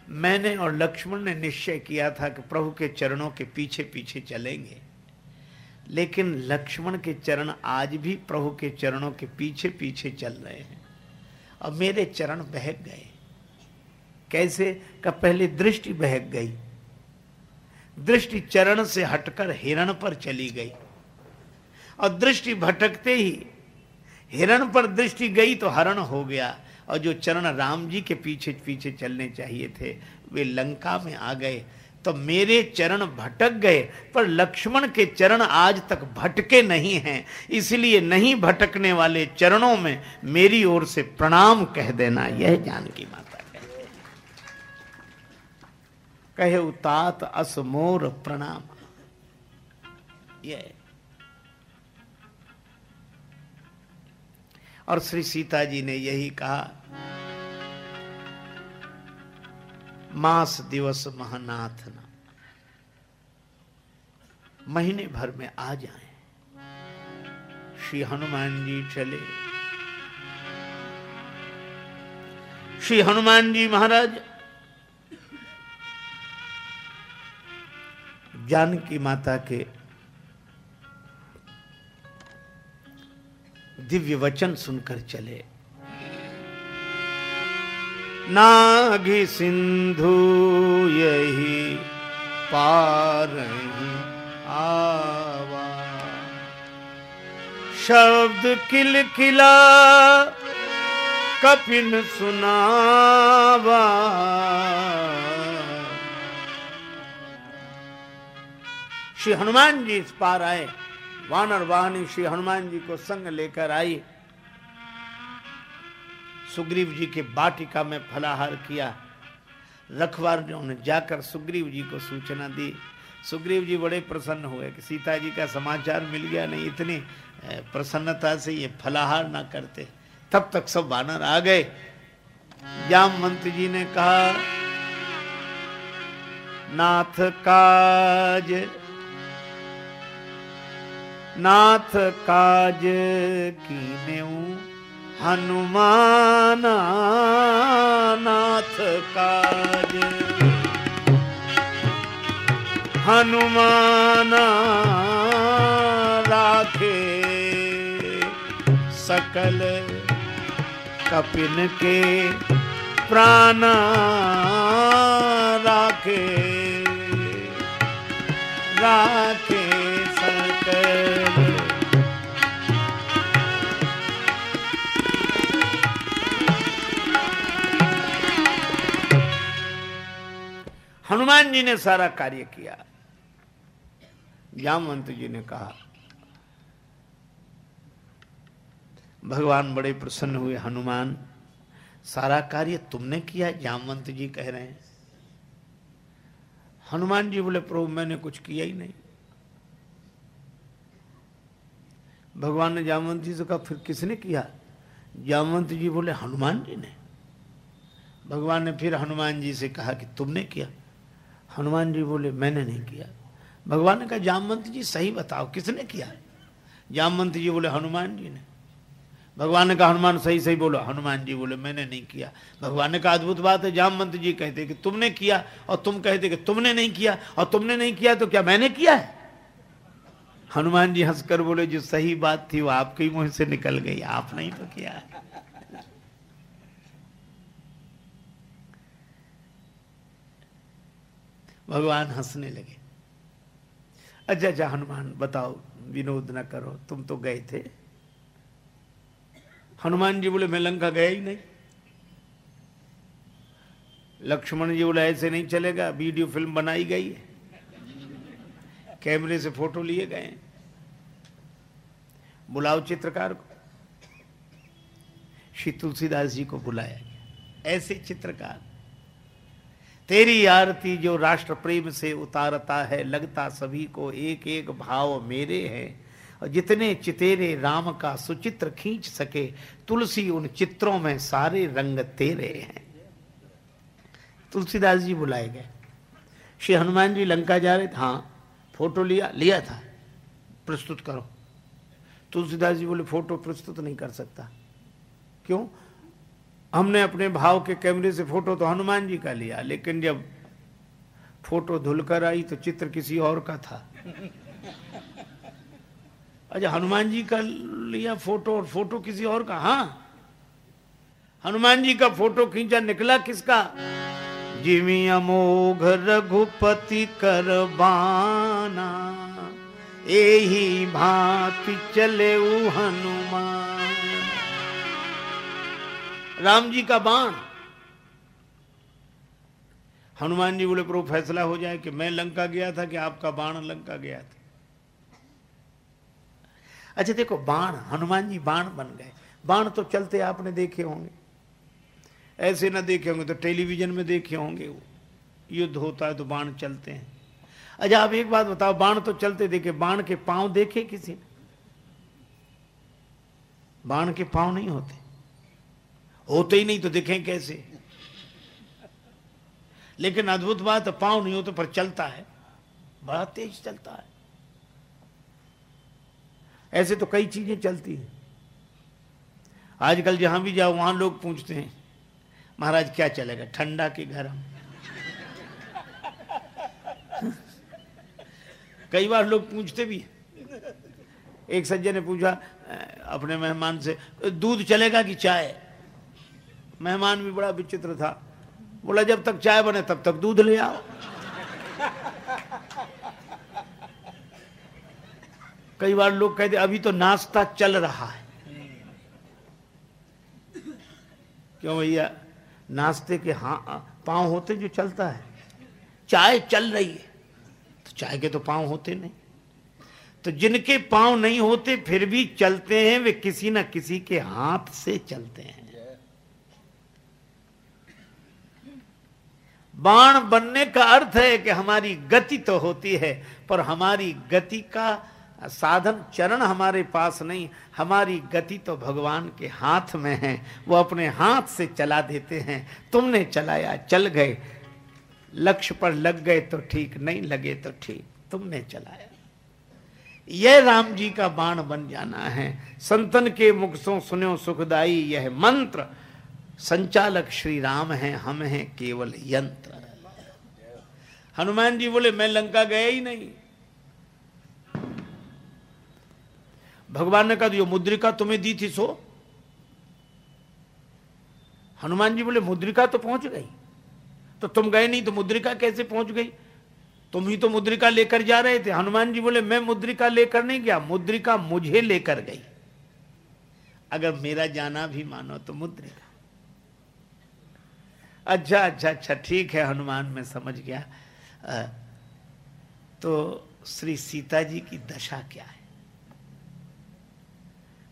मैंने और लक्ष्मण ने निश्चय किया था कि प्रभु के चरणों के पीछे पीछे चलेंगे। लेकिन लक्ष्मण के चरण आज भी प्रभु के चरणों के पीछे पीछे चल रहे हैं। और मेरे चरण बहक गए। कैसे? का पहले दृष्टि बहक गई। दृष्टि चरण से हटकर हिरण पर चली गई। और दृष्टि भटकते ही हिरण पर दृष्टि गई तो हरण हो गया। और जो चरण राम जी के पीछे पीछे चलने चाहिए थे, वे लंका में आ गए। तो मेरे चरण भटक गए, पर लक्ष्मण के चरण आज तक भटके नहीं हैं। इसलिए नहीं भटकने वाले चरणों में मेरी ओर से प्रणाम कह देना, यह जानकी माता कहे कहे उतात असमोर प्रणाम। यह। और श्री सीता जी ने यही कहा मास दिवस महानाथ ना महीने भर में आ जाए। श्री हनुमान जी चले। श्री हनुमान जी महाराज, जानकी माता के दिव्य वचन सुनकर चले। नाघि सिंधु यही पार आवा। शब्द किल किला कपिन सुनावा। श्री हनुमान जी इस पार आए। वानर वाहनी श्री हनुमान जी को संग लेकर आई। सुग्रीव जी के बाटिका में फलाहार किया। रखवार ने उन्हें जाकर सुग्रीव जी को सूचना दी। सुग्रीव जी बड़े प्रसन्न हुए कि सीता जी का समाचार मिल गया नहीं, इतनी प्रसन्नता से ये फलाहार ना करते। तब तक सब वानर आ गए। जाम मंत्री जी ने कहा, नाथ काज नाथ काज की हनुमान नाथ काज। हनुमान राखे सकल कपिन के प्राण राखे। राखे सकल हनुमान जी ने सारा कार्य किया। जामवंत जी ने कहा, भगवान बड़े प्रसन्न हुए, हनुमान, सारा कार्य तुमने किया जामवंत जी कह रहे हैं। हनुमान जी बोले, प्रभु, मैंने कुछ किया ही नहीं। भगवान ने जामवंत जी से कहा, फिर किसने किया? जामवंत जी बोले, हनुमान जी ने। भगवान ने फिर हनुमान जी से कहा कि तुमने किया। हनुमान जी बोले, मैंने नहीं किया। भगवान ने कहा जामवंत जी, सही बताओ, किसने किया? जामवंत जी बोले, हनुमान जी ने। भगवान ने कहा, हनुमान, सही सही बोलो। हनुमान जी बोले, मैंने नहीं किया। भगवान ने कहा, अद्भुत बात है जामवंत जी कहते कि तुमने किया और तुम कहते कि तुमने नहीं किया और तुमने नहीं किया तो क्या मैंने किया है? हनुमान जी हंसकर बोले, जो सही बात थी वो आपके मुँह से निकल गई आप नहीं तो किया है। भगवान हंसने लगे। अच्छा अच्छा हनुमान, बताओ, विनोद न करो, तुम तो गए थे। हनुमान जी बोले, मैं लंका गया ही नहीं। लक्ष्मण जी बोले, ऐसे नहीं चलेगा, वीडियो फ़िल्म बनाई गई है। कैमरे से फ़ोटो लिए गए बुलाओ चित्रकार को। श्री तुलसीदास जी को बुलाया गया। ऐसे चित्रकार। तेरी आरती जो राष्ट्र प्रेम से उतारता है, लगता सभी को एक एक भाव मेरे हैं। और जितने चितेरे राम का सुचित्र खींच सके, तुलसी उन चित्रों में सारे रंग तेरे हैं। तुलसीदास जी बुलाए गए। श्री हनुमान जी लंका जा रहे थे। हाँ फ़ोटो लिया लिया था। प्रस्तुत करो। तुलसीदास जी बोले, फ़ोटो प्रस्तुत नहीं कर सकता। क्यों? हमने अपने भाव के कैमरे से फ़ोटो तो हनुमान जी का लिया, लेकिन जब फ़ोटो धुलकर आई तो चित्र किसी और का था। अच्छा हनुमान जी का लिया फ़ोटो और फ़ोटो किसी और का? हाँ। हनुमान जी का फ़ोटो खींचा, निकला किसका? जिमी अमोघ रघुपति कर बाना यही भांति चले हनुमान। राम जी का बाण। हनुमान जी बोले, प्रभु, फैसला हो जाए कि मैं लंका गया था कि आपका बाण लंका गया था? अच्छा देखो, बाण, हनुमान जी बाण बन गए। बाण तो चलते आपने देखे होंगे। ऐसे ना देखे होंगे तो टेलीविज़न में देखे होंगे वो। युद्ध होता है तो बाण चलते हैं। अच्छा आप एक बात बताओ, बाण तो चलते देखे, बाण के पाँव देखे किसी ने? बाण के पाँव नहीं होते। होते ही नहीं तो देखें कैसे? लेकिन अद्भुत बात, पाँव नहीं होते पर चलता है। बड़ा तेज चलता है। ऐसे तो कई चीज़ें चलती हैं। आजकल जहाँ भी जाओ, वहाँ लोग पूछते हैं, महाराज, क्या चलेगा? ठंडा के गरम? कई बार लोग पूछते भी एक सज्जन ने पूछा, अपने मेहमान से, दूध चलेगा कि चाय? मेहमान भी बड़ा विचित्र था। बोला, जब तक चाय बने, तब तक दूध ले आओ। कई बार लोग कहते, अभी तो नाश्ता चल रहा है। क्यों भैया? नाश्ते के हाँ पाँव होते जो चलता है। चाय चल रही है। तो चाय के तो पाँव होते नहीं। तो जिनके पाँव नहीं होते, फिर भी चलते हैं, वे किसी ना किसी के हाथ से चलते हैं। बाण बनने का अर्थ है कि हमारी गति तो होती है, पर हमारी गति का साधन चरण हमारे पास नहीं, हमारी गति तो भगवान के हाथ में है, वो अपने हाथ से चला देते हैं। तुमने चलाया, चल गए। लक्ष्य पर लग गए तो ठीक, नहीं लगे तो ठीक। तुमने चलाया। यह राम जी का बाण बन जाना है। संतन के मुख सो सुनो सुखदाई, यह मंत्र संचालक श्री राम हैं, हम हैं केवल यंत्र। हनुमान जी बोले, मैं लंका गया ही नहीं। भगवान ने कहा जो मुद्रिका तुम्हें दी थी सो? हनुमान जी बोले, मुद्रिका तो पहुँच गई। तो तुम गए नहीं तो मुद्रिका कैसे पहुँच गई? तुम ही तो मुद्रिका लेकर जा रहे थे। हनुमान जी बोले, मैं मुद्रिका लेकर नहीं गया, मुद्रिका मुझे लेकर गई। अगर मेरा जाना भी मानो तो मुद्रिका। अच्छा अच्छा अच्छा ठीक है, हनुमान, में समझ गया। तो श्री सीता जी की दशा क्या है?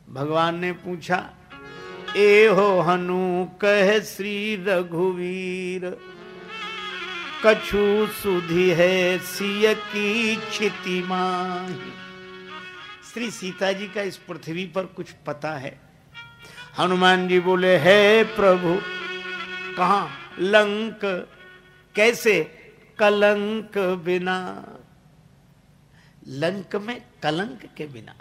भगवान ने पूछा, ए हो हनु, कह श्री रघुवीर, कछु सुधि है सिय की क्षिति श्री सीता जी का इस पृथ्वी पर कुछ पता है। हनुमान जी बोले, है प्रभु, कहा लंक, कैसे? कलंक बिना। लंक में कलंक के बिना।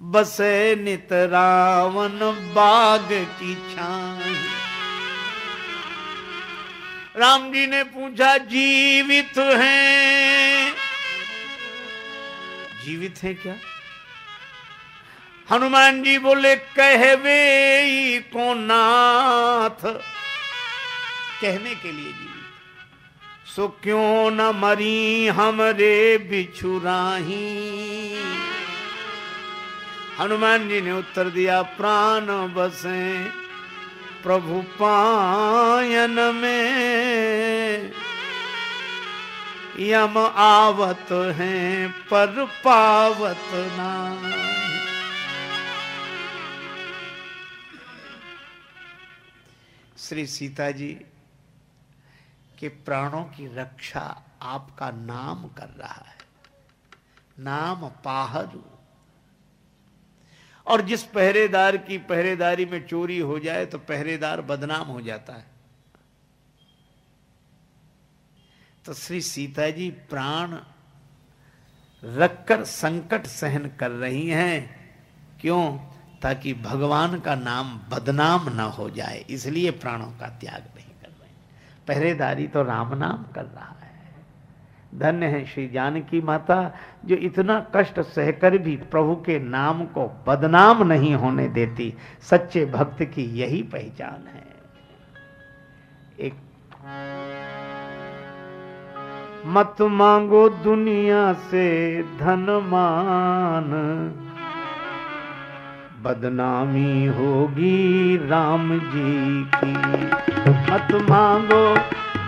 बसे नित रावण बाग की छाई राम जी ने पूछा, जीवित हैं? जीवित है क्या? हनुमान जी बोले कहवे को नाथ? कहने के लिए जीवित सो क्यों न मरी हमरे बिछुराही हनुमान जी ने उत्तर दिया, प्राण बसे प्रभु पायन में। यम आवत हैं पर पावत ना श्री सीता जी के प्राणों की रक्षा आपका नाम कर रहा है। नाम पाहरू और जिस पहरेदार की पहरेदारी में चोरी हो जाए तो पहरेदार बदनाम हो जाता है। तो श्री सीता जी प्राण रखकर संकट सहन कर रही हैं। क्यों? ताकि भगवान का नाम बदनाम न हो जाए, इसलिए प्राणों का त्याग नहीं। पहरेदारी तो राम नाम कर रहा है। धन्य है श्री जानकी माता, जो इतना कष्ट सहकर भी प्रभु के नाम को बदनाम नहीं होने देती। सच्चे भक्त की यही पहचान है। एक मत मांगो दुनिया से धन मान। बदनामी होगी राम जी की। मत मांगो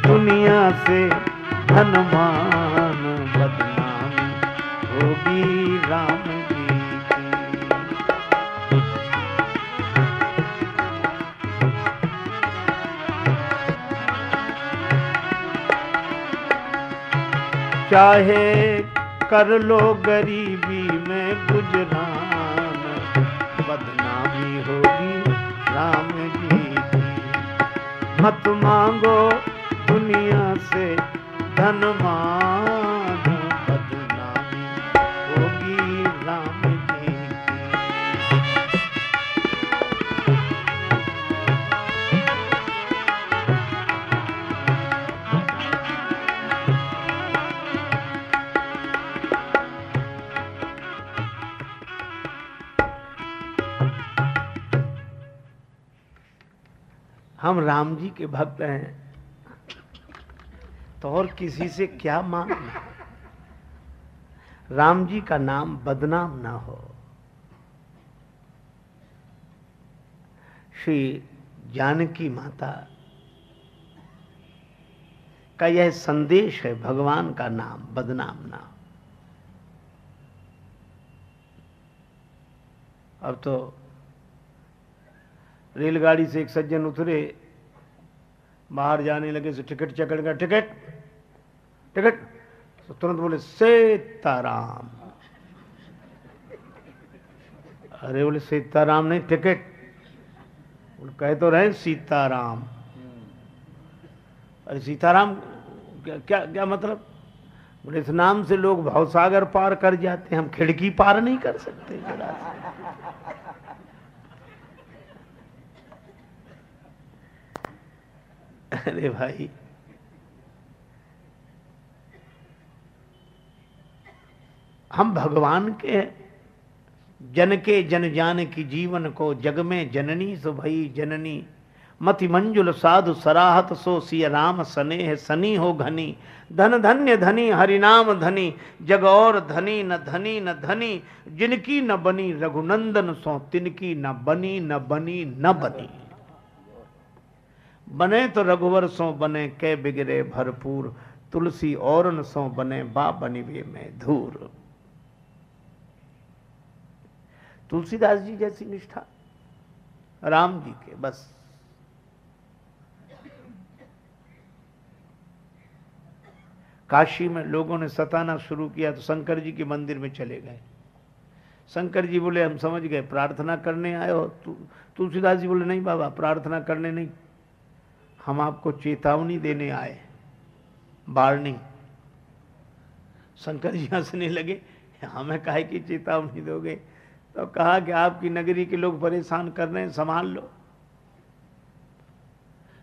दुनिया से धनमान बदनामी होगी राम जी की। चाहे कर लो गरीबी में गुजरान। मत मांगो दुनिया से धन बदनामी हम राम जी के भक्त हैं। तो और किसी से क्या मांगना राम जी का नाम बदनाम ना हो। श्री जानकी माता का यह संदेश है, भगवान का नाम बदनाम ना हो। अब तो रेलगाड़ी से एक सज्जन उतरे बाहर जाने लगे से टिकट चकड़ का टिकट टिकट। तो तुरंत बोले, सीताराम। अरे बोले, सीताराम नहीं, टिकट। कह तो रहे सीताराम। अरे, सीताराम, क्या क्या क्या मतलब? बोले, इस नाम से लोग भवसागर पार कर जाते हैं, हम खिड़की पार नहीं कर सकते जरा सा। अरे भाई। हम भगवान के जन के जन जान की जीवन को जग में जननी सो भई जननी। मति मंजुल साधु सराहत सो सिय राम सनेह सनी हो घनी। धन धन्य धनी हरिनाम धनी। जग और धनी न धनी न धनी। जिनकी न बनी रघुनंदन सो तिनकी न बनी न बनी न बनी बने। तो रघुवर सो बने, कै बिगड़े भरपूर। तुलसी और सो बने, बा बनिवे में धूर। तुलसीदास जी जैसी निष्ठा, राम जी के, बस। काशी में लोगों ने सताना शुरू किया तो शंकर जी के मंदिर में चले गए। शंकर जी बोले, हम समझ गए, प्रार्थना करने आए हो? तुलसीदास जी बोले, नहीं बाबा, प्रार्थना करने नहीं। हम आपको चेतावनी देने आए। वार्निंग शंकर जी हंसने लगे हमें काहे की चेतावनी दोगे? तो कहा कि, आपकी नगरी के लोग परेशान कर रहे हैं, संभाल लो।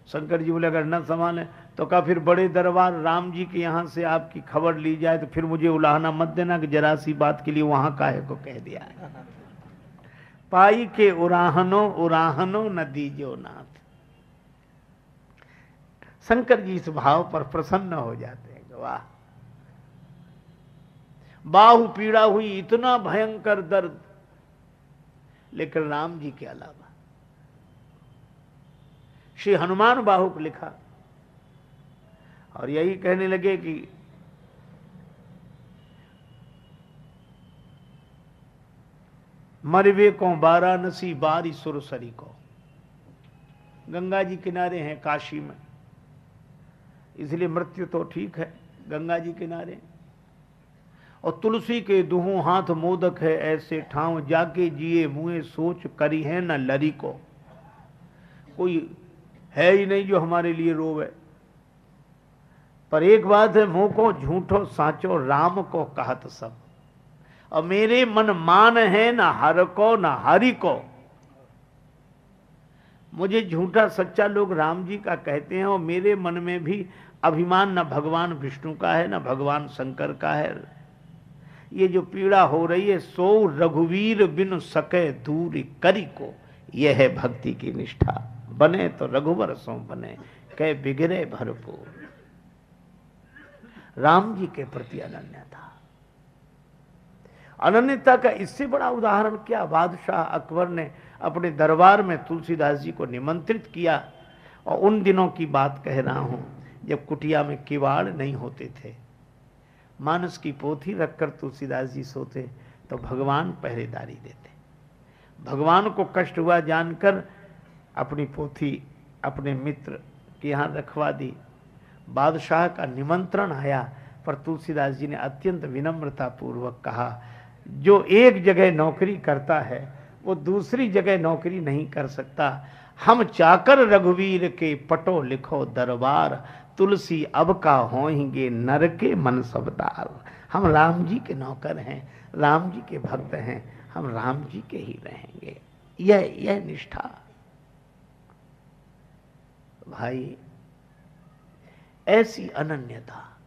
शंकर जी बोले, अगर न संभाले तो कहा फिर बड़े दरबार राम जी के यहाँ से आपकी खबर ली जाए तो फिर मुझे उलाहना मत देना कि जरा सी बात के लिए वहाँ काहे को कह दिया है। पाई के उराहनो उराहनो न दीजो नाथ शंकर जी इस भाव पर प्रसन्न हो जाते हैं वाह। बाहु पीड़ा हुई, इतना भयंकर दर्द। लेकिन राम जी के अलावा, श्री हनुमान बाहु को लिखा, और यही कहने लगे कि मरवे को, वाराणसी बारी सुरसरी को। गंगा जी किनारे हैं, काशी में। इसलिए मृत्यु तो ठीक है, गंगा जी किनारे और तुलसी के दुहों हाथ मोदक है, ऐसे ठाव जाके जिए मुए सोच करी है ना लरी को। कोई है ही नहीं जो हमारे लिए रोवे। पर एक बात है, मुँह को झूठो साचो, राम को कहत सब। और मेरे मन मान है ना हर को, ना हरि को। मुझे झूठा सच्चा लोग राम जी का कहते हैं और मेरे मन में भी अभिमान न भगवान विष्णु का है, न भगवान शंकर का है। ये जो पीड़ा हो रही है, सो रघुवीर बिन सके दूर करी को यह है भक्ति की निष्ठा। बने तो रघुवर सो बने, कह बिगड़े भरपूर। राम जी के प्रति अनन्य था। अनन्यता का इससे बड़ा उदाहरण क्या? बादशाह अकबर ने अपने दरबार में तुलसीदास जी को निमंत्रित किया, और उन दिनों की बात कह रहा हूँ जब कुटिया में किवाड़ नहीं होते थे। मानस की पोथी रखकर तुलसीदास जी सोते तो भगवान पहरेदारी देते। भगवान को कष्ट हुआ जानकर अपनी पोथी अपने मित्र के यहाँ रखवा दी। बादशाह का निमंत्रण आया, पर तुलसीदास जी ने अत्यंत विनम्रता पूर्वक कहा, जो एक जगह नौकरी करता है, वो दूसरी जगह नौकरी नहीं कर सकता। हम चाकर रघुवीर के पटो लिखो दरबार तुलसी अब का होंगे नर के मन सबदार हम राम जी के नौकर हैं, राम जी के भक्त हैं, हम राम जी के ही रहेंगे। यह यह निष्ठा। भाई, ऐसी अनन्यता।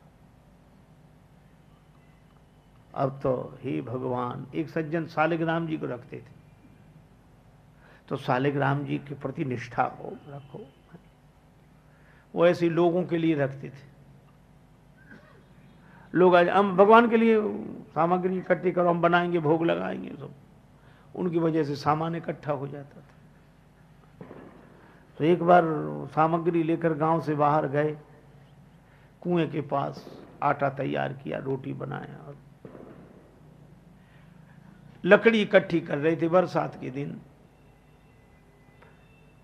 अब तो ही भगवान, एक सज्जन सालिग्राम जी को रखते थे। तो सालिग्राम जी के प्रति निष्ठा हो रखो। वो ऐसे लोगों के लिए रखते थे। लोग आज हम भगवान के लिए सामग्री इकट्ठी करो, हम बनाएँगे, भोग लगाएँगे, सब। उनकी वजह से सामान इकट्ठा हो जाता था। तो एक बार सामग्री लेकर गाँव से बाहर गए, कुएँ के पास आटा तैयार किया, रोटी बनाया। और लकड़ी इकट्ठी कर रहे थे बरसात के दिन।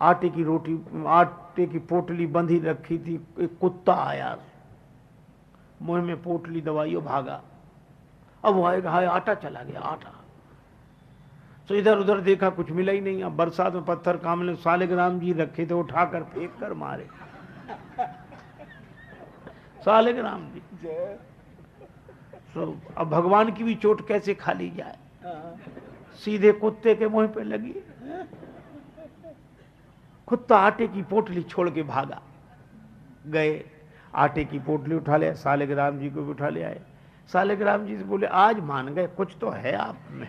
आटे की रोटी आटे की पोटली बंधी रखी थी एक कुत्ता आया। मुँह में पोटली दवाइयों भागा। अब वो आएगा हाय आटा चला गया आटा। तो इधर उधर देखा कुछ मिला ही नहीं। अब बरसात में पत्थर कामले सालेग्राम जी रखे थे उठाकर फेंक कर मारे। सालेग्राम जी। तो अब भगवान की भी चोट कैसे खा ली जाए सीधे कुत्ते के मुँह पे लगी। कुत्ता आटे की पोटली छोड़ के भागा। गए, आटे की पोटली उठा ले सालिक राम जी को भी उठा ले आए। सालिक राम जी से बोले, आज मान गए, कुछ तो है आप में।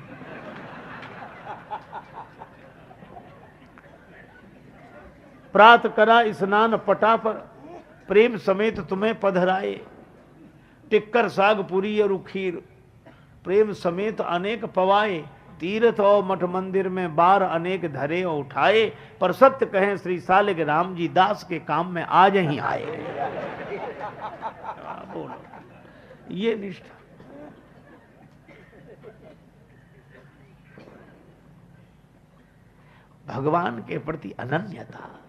प्रात करा स्नान पटा पर प्रेम समेत तुम्हें पधराए। टिक्कर साग पुरी और खीर प्रेम समेत अनेक पवाए। तीर्थ और मठ मंदिर में बार अनेक धरे और उठाए, पर सत्य कहें, श्री सालिग राम जी दास के काम में आज ही आए। बोलो ये निष्ठा। भगवान के प्रति अनन्यता।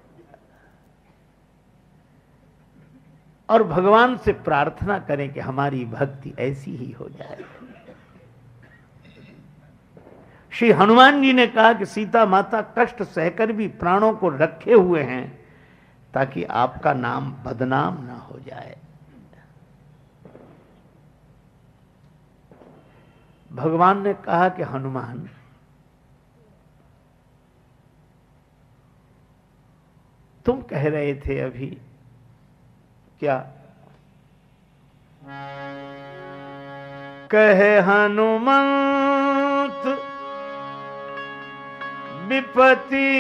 और भगवान से प्रार्थना करें कि हमारी भक्ति ऐसी ही हो जाए। श्री हनुमान जी ने कहा कि सीता माता कष्ट सहकर भी प्राणों को रखे हुए हैं ताकि आपका नाम बदनाम ना हो जाए। भगवान ने कहा कि हनुमान, तुम कह रहे थे अभी, क्या? कहे हनुमंत विपति।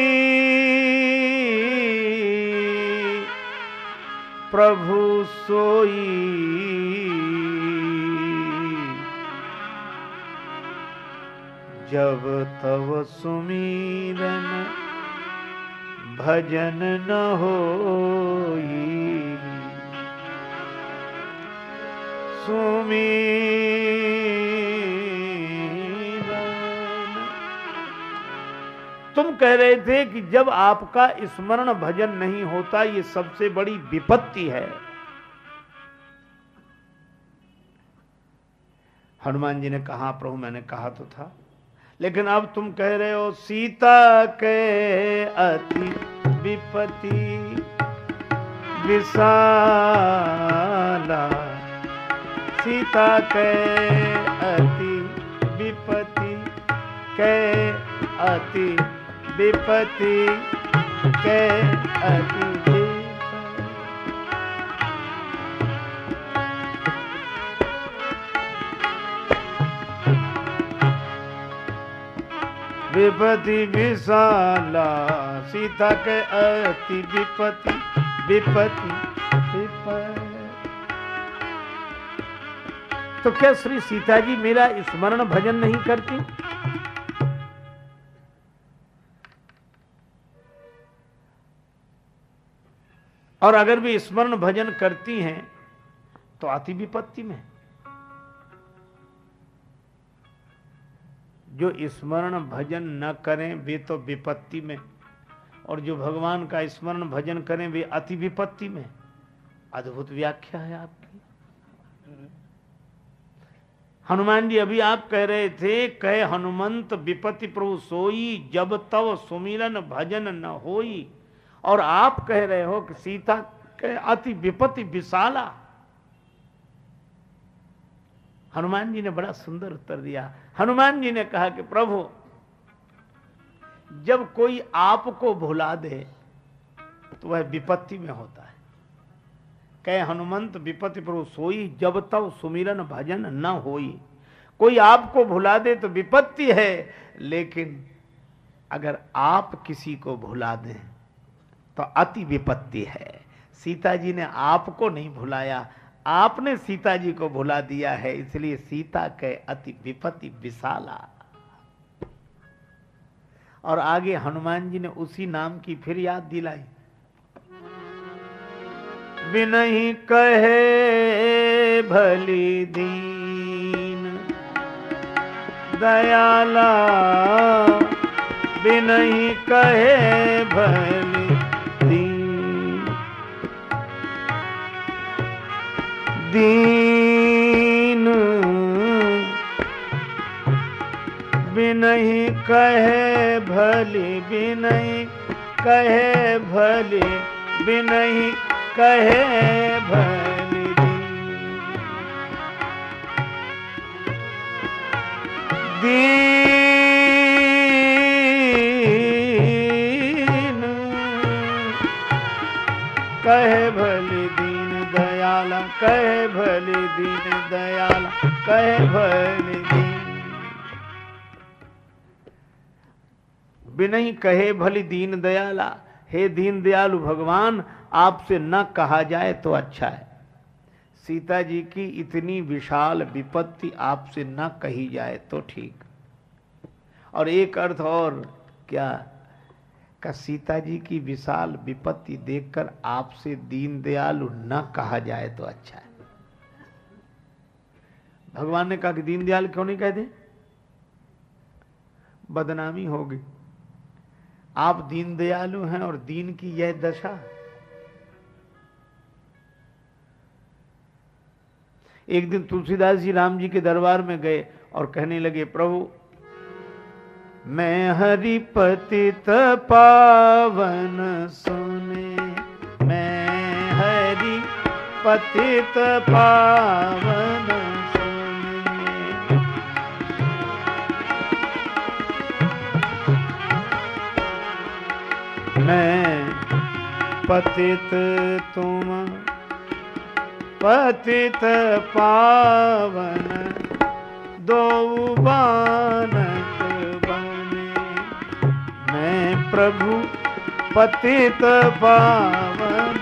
प्रभु सोई। जब तव सुमीरन भजन न होई तुम कह रहे थे कि जब आपका स्मरण भजन नहीं होता, ये सबसे बड़ी विपत्ति है। हनुमान जी ने कहा, प्रभु, मैंने कहा तो था। लेकिन अब तुम कह रहे हो, सीता के अति विपत्ति, विशाला। सीता के अति कै अति विपति कै अति विपति विशाला, सीता के अति विपति विपति तो क्या श्री सीता जी मेरा स्मरण भजन नहीं करती? और अगर भी स्मरण भजन करती हैं तो अति विपत्ति में। जो स्मरण भजन न करें, वे तो विपत्ति में। और जो भगवान का स्मरण भजन करें, वे अति विपत्ति में। अद्भुत व्याख्या है आपकी। हनुमान जी अभी आप कह रहे थे, कह हनुमंत विपत्ति प्रभु सोई, जब तव सुमिलन भजन न होई। और आप कह रहे हो कि सीता के अति विपत्ति विशाला। हनुमान जी ने बड़ा सुंदर उत्तर दिया। हनुमान जी ने कहा कि प्रभु, जब कोई आपको भुला दे तो वह विपत्ति में होता है। कह, हनुमंत, विपत्ति प्रभु, सोई जब तब सुमिरन भजन न होई। कोई आपको भुला दे तो विपत्ति है, लेकिन अगर आप किसी को भुला दें तो अति विपत्ति है। सीता जी ने आपको नहीं भुलाया। आपने सीता जी को भुला दिया है, इसलिए सीता के अति विपत्ति विशाला और आगे हनुमान जी ने उसी नाम की फिर याद दिलाई। बिनही कहे, भली दीन, दयाला बिनही कहे, भली दीन। बिनही कहे भली बिनही कहे भली बिनही कहे भली। दीन। कहे कहे भली दीन दयाला, कहे भली दीन। बिनही कहे भली दीन दयाला, हे दीन दयालु भगवान, आपसे न कहा जाए तो अच्छा है। सीता जी की इतनी विशाल विपत्ति आपसे न कही जाए तो ठीक। और एक अर्थ और, क्या का सीता जी की विशाल विपत्ति देखकर आपसे दीन दयालु न कहा जाए तो अच्छा है। भगवान ने कहा कि दीन दयाल क्यों नहीं कह कहते बदनामी होगी। आप दीन दयालु हैं और दीन की यह दशा। एक दिन तुलसीदास जी राम जी के दरबार में गए और कहने लगे, प्रभु मैं हरि पतित पावन सुने। मैं हरि पतित पावन सुने। मैं पतित तुम, पतित पावन, दो बने प्रभु पतित पावन।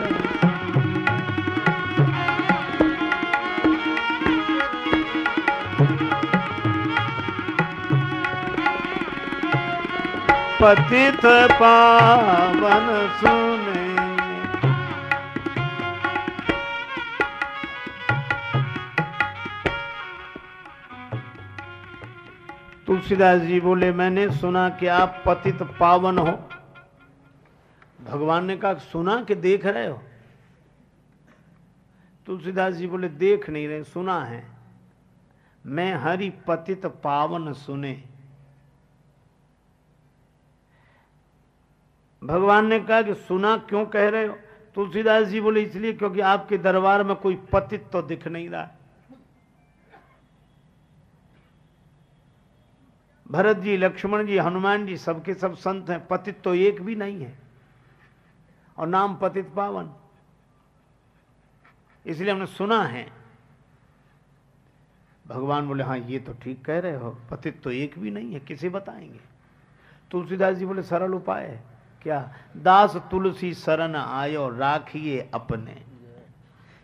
पतित पावन सुने। तुलसीदास जी बोले, मैंने सुना कि आप पतित पावन हो। भगवान ने कहा, सुना कि देख रहे हो? तुलसीदास जी बोले, देख नहीं रहे, सुना है। मैं हरि पतित पावन सुने। भगवान ने कहा कि सुना क्यों कह रहे हो? तुलसीदास जी बोले, इसलिए क्योंकि आपके दरबार में कोई पतित तो दिख नहीं रहा भरत जी, लक्ष्मण जी, हनुमान जी सबके सब संत हैं, पतित तो एक भी नहीं है। और नाम पतित पावन। इसलिए हमने सुना है। भगवान बोले हाँ ये तो ठीक कह रहे हो, पतित तो एक भी नहीं है, किसे बताएँगे? तुलसीदास जी बोले, सरल उपाय है, क्या? दास तुलसी शरण आयो, राखिए अपने।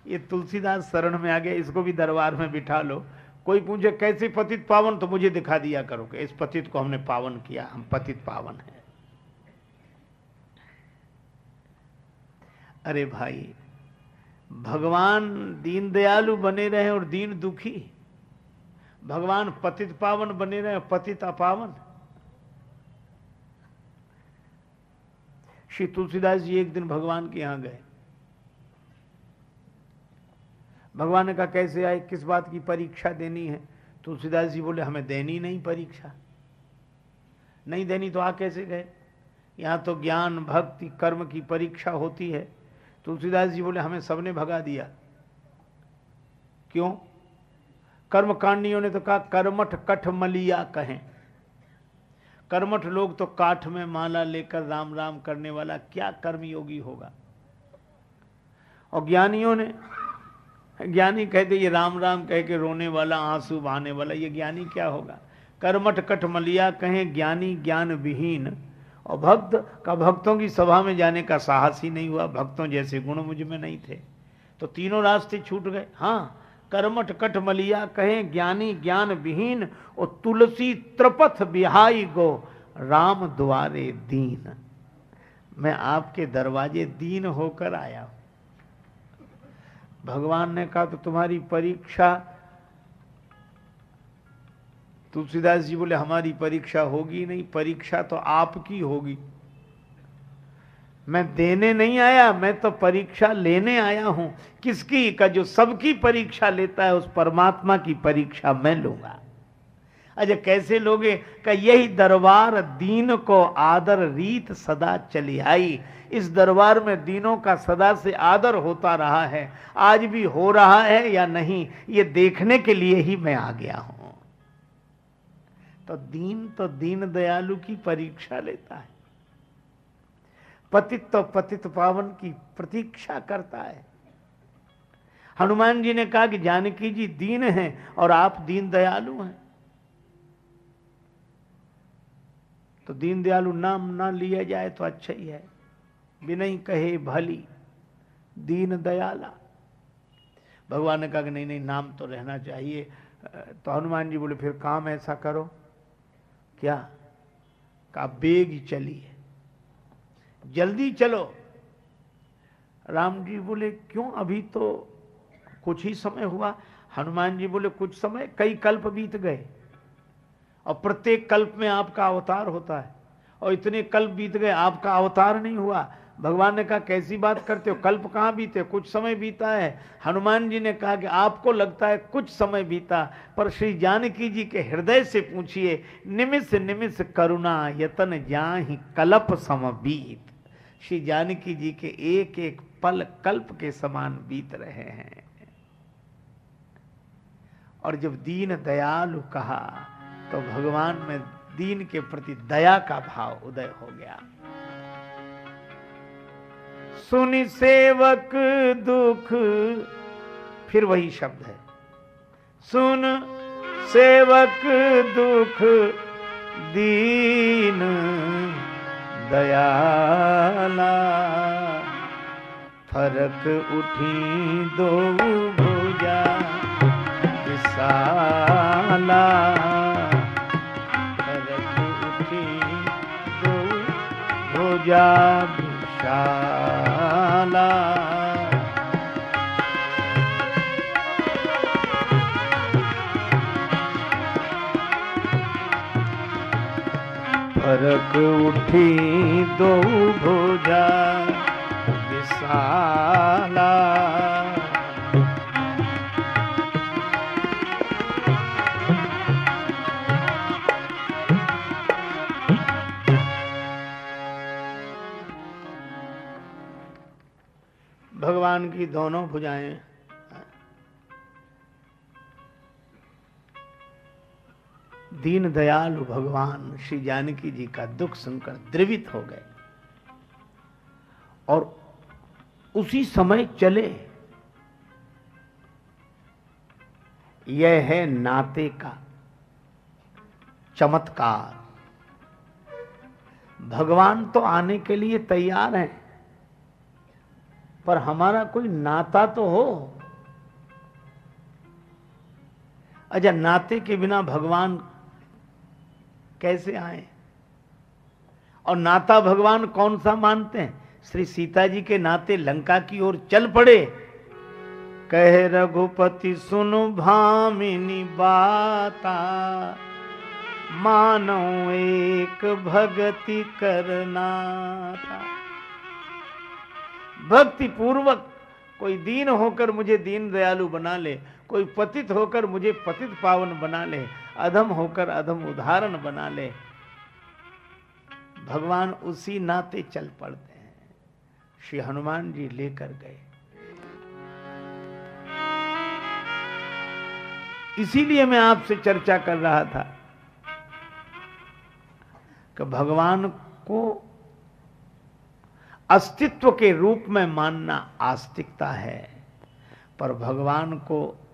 ये तुलसीदास शरण में आ गया इसको भी दरबार में बिठा लो। कोई पूछे, कैसे पतित पावन? तो मुझे दिखा दिया करो कि इस पतित को हमने पावन किया, हम पतित पावन है। अरे भाई, भगवान दीन दयालु बने रहे और दीन दुखी। भगवान पतित पावन बने रहे पतित अपावन। श्री तुलसीदास जी एक दिन भगवान के यहाँ गए। भगवान ने कहा, कैसे आए किस बात की परीक्षा देनी है? तुलसीदास जी बोले, हमें देनी नहीं परीक्षा। नहीं देनी तो आ कैसे गए? यहाँ तो ज्ञान, भक्ति, कर्म की परीक्षा होती है। तुलसीदास जी बोले, हमें सबने भगा दिया। क्यों? कर्म कांडियों ने तो कहा, कर्मठ कठ मलिया कहें। कर्मठ लोग तो काठ में माला लेकर राम राम करने वाला क्या कर्म योगी होगा? और ज्ञानियों ने ज्ञानी कहते, ये राम राम कह के रोने वाला, आँसू बहाने वाला, ये ज्ञानी क्या होगा? कर्मठ कठ मलिया कहें, ज्ञानी ज्ञान विहीन और भक्त, का भक्तों की सभा में जाने का साहस ही नहीं हुआ, भक्तों जैसे गुण मुझमें नहीं थे। तो तीनों रास्ते छूट गए। हाँ कर्मठ कठ मलिया कहें, ज्ञानी ज्ञान विहीन और तुलसी त्रपथ बिहाई गो, राम द्वारे दीन। मैं आपके दरवाजे दीन होकर आया हूँ। भगवान ने कहा तो तुम्हारी परीक्षा तुलसीदास जी बोले, हमारी परीक्षा होगी नहीं, परीक्षा तो आपकी होगी। मैं देने नहीं आया, मैं तो परीक्षा लेने आया हूँ। किसकी का जो सबकी परीक्षा लेता है, उस परमात्मा की परीक्षा मैं लूँगा। अच्छा कैसे लोगे का यही दरबार दीन को आदर रीत सदा चली आई इस दरबार में दीनों का सदा से आदर होता रहा है। आज भी हो रहा है या नहीं, ये देखने के लिए ही मैं आ गया हूँ। तो दीन तो दीन दयालु की परीक्षा लेता है। पतित तो पतित पावन की प्रतीक्षा करता है। हनुमान जी ने कहा कि जानकी जी दीन हैं और आप दीन दयालु हैं। तो दीन दयालु नाम ना लिया जाए तो अच्छा ही है। बिना कहे भली, दीन दयाला। भगवान ने कहा कि नहीं नहीं नाम तो रहना चाहिए। तो हनुमान जी बोले, फिर काम ऐसा करो, क्या? का बेग चलिए। जल्दी चलो। राम जी बोले, क्यों? अभी तो कुछ ही समय हुआ। हनुमान जी बोले, कुछ समय, कई कल्प बीत गए। और प्रत्येक कल्प में आपका अवतार होता है। और इतने कल्प बीत गए, आपका अवतार नहीं हुआ। भगवान ने कहा, कैसी बात करते हो? कल्प कहाँ बीते? कुछ समय बीता है। हनुमान जी ने कहा कि, आपको लगता है कुछ समय बीता, पर श्री जानकी जी के हृदय से पूछिए, निमिष निमिष करुणा यतन ही कल्प सम बीत। श्री जानकी जी के एक एक पल कल्प के समान बीत रहे हैं। और जब दीन दयालु कहा तो भगवान में दीन के प्रति दया का भाव उदय हो गया। सुनि सेवक दुख। फिर वही शब्द है। सुन सेवक दुख दीन दयाला। फरक उठी दो भुजा विशाला। फरक उठी दो भुजा विशाला। फरक उठी दो भुजा विशाला भगवान की दोनों भुजाएँ। दीन दयालु भगवान श्री जानकी जी का दुख सुनकर द्रवित हो गए। और उसी समय चले। यह है नाते का चमत्कार। भगवान तो आने के लिए तैयार हैं। पर हमारा कोई नाता तो हो। अच्छा नाते के बिना भगवान कैसे आए? और नाता भगवान कौन सा मानते हैं? श्री सीता जी के नाते लंका की ओर चल पड़े। कह रघुपति, सुन भामिनी बाता मानो एक भगति करना था भक्ति पूर्वक कोई दीन होकर मुझे दीन दयालु बना ले, कोई पतित होकर मुझे पतित पावन बना ले, अधम होकर अधम उदाहरण बना ले। भगवान उसी नाते चल पड़ते हैं। श्री हनुमान जी लेकर गए। इसीलिए मैं आपसे चर्चा कर रहा था कि भगवान को अस्तित्व के रूप में मानना आस्तिकता है। पर भगवान को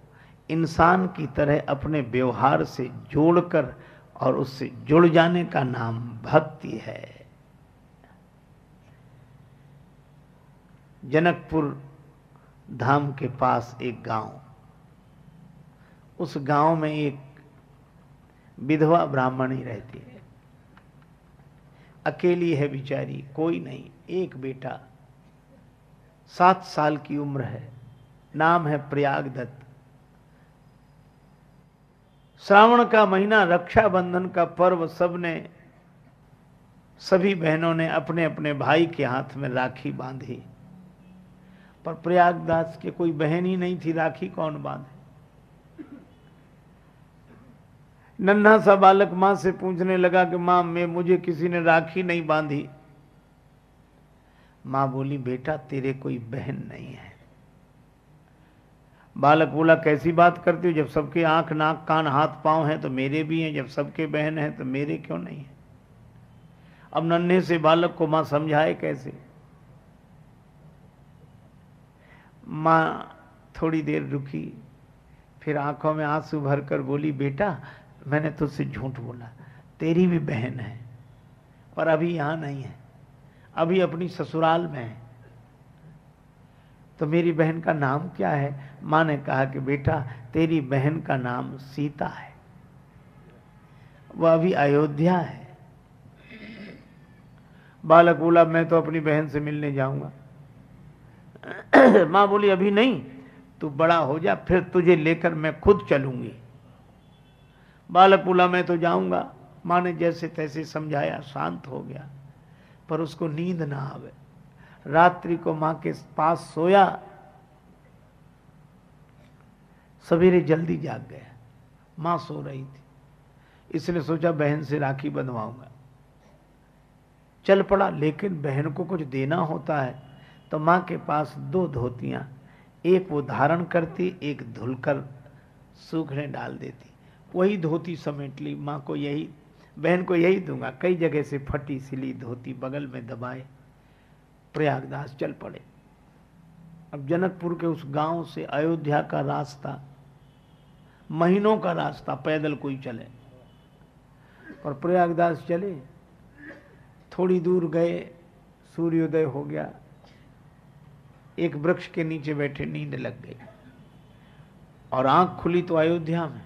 इंसान की तरह अपने व्यवहार से जोड़कर और उससे जुड़ जाने का नाम भक्ति है। जनकपुर धाम के पास एक गाँव। उस गाँव में एक विधवा ब्राह्मणी रहती है। अकेली है बिचारी, कोई नहीं, एक बेटा। सात साल की उम्र है, नाम है प्रयाग दत्त श्रावण का महीना, रक्षाबंधन का पर्व सबने, सभी बहनों ने अपने अपने भाई के हाथ में राखी बांधी। पर प्रयागदास के कोई बहन ही नहीं थी, राखी कौन बांधे? नन्हा सा बालक माँ से पूछने लगा कि माँ, मैं मुझे किसी ने राखी नहीं बांधी। माँ बोली, बेटा, तेरे कोई बहन नहीं है। बालक बोला, कैसी बात करती हो? जब सबके आँख, नाक, कान, हाथ, पाँव हैं तो मेरे भी हैं, जब सबके बहन हैं तो मेरे क्यों नहीं है? अब नन्हे से बालक को माँ समझाए कैसे? माँ थोड़ी देर रुकी, फिर आँखों में आँसू भरकर बोली, बेटा मैंने तुझसे झूठ बोला, तेरी भी बहन है, पर अभी यहाँ नहीं है, अभी अपनी ससुराल में है। तो मेरी बहन का नाम क्या है? माँ ने कहा कि बेटा, तेरी बहन का नाम सीता है। वह अभी अयोध्या है। बालक बोला, मैं तो अपनी बहन से मिलने जाऊँगा। माँ बोली, अभी नहीं, तू बड़ा हो जा, फिर तुझे लेकर मैं खुद चलूँगी। बालक में तो जाऊँगा। माँ ने जैसे तैसे समझाया, शांत हो गया। पर उसको नींद ना आवे। रात्रि को माँ के पास सोया। सवेरे जल्दी जाग गया। माँ सो रही थी। इसने सोचा, बहन से राखी बंधवाऊँगा चल पड़ा, लेकिन बहन को कुछ देना होता है। तो माँ के पास दो धोतियाँ। एक वो धारण करती, एक धुलकर सूखने डाल देती। वही धोती समेट ली माँ को यही, बहन को यही दूँगा। कई जगह से फटी, सिली धोती बगल में दबाए। प्रयागदास चल पड़े। अब जनकपुर के उस गाँव से अयोध्या का रास्ता, महीनों का रास्ता, पैदल कोई चले। और प्रयागदास चले। थोड़ी दूर गए, सूर्योदय हो गया। एक वृक्ष के नीचे बैठे, नींद लग गई। और आँख खुली तो अयोध्या में।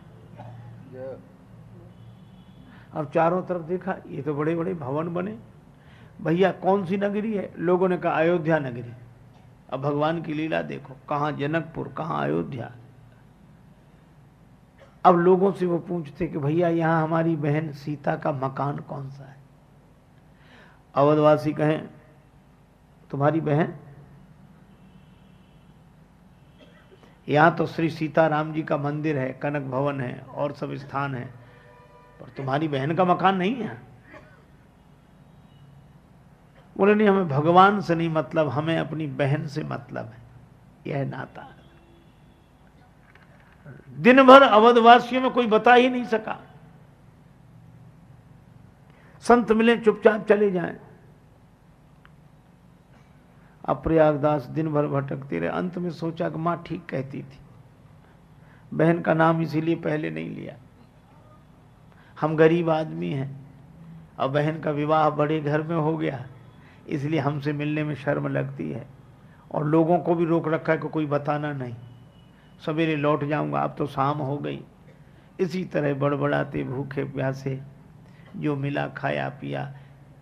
अब चारों तरफ़ देखा, ये तो बड़े बड़े भवन बने। भैया कौन सी नगरी है? लोगों ने कहा, अयोध्या नगरी। अब भगवान की लीला देखो, कहाँ जनकपुर, कहाँ अयोध्या। अब लोगों से वो पूछते कि भैया, यहाँ हमारी बहन सीता का मकान कौन सा है? अवधवासी कहें, तुम्हारी बहन? यहाँ तो श्री सीताराम जी का मंदिर है, कनक भवन है, और सब स्थान है। पर तुम्हारी बहन का मकान नहीं है। बोले, नहीं, हमें भगवान से नहीं मतलब हमें अपनी बहन से मतलब है। यह नाता। दिन भर अवधवासियों में कोई बता ही नहीं सका। संत मिले, चुपचाप चले जाएँ। अब दिन भर भटकते रहे। अंत में सोचा कि माँ ठीक कहती थी। बहन का नाम इसीलिए पहले नहीं लिया। हम गरीब आदमी हैं। और बहन का विवाह बड़े घर में हो गया, इसलिए हमसे मिलने में शर्म लगती है। और लोगों को भी रोक रखा है कि कोई बताना नहीं। सवेरे लौट जाऊँगा, अब तो शाम हो गई। इसी तरह बड़बड़ाते भूखे प्यासे, जो मिला खाया पिया,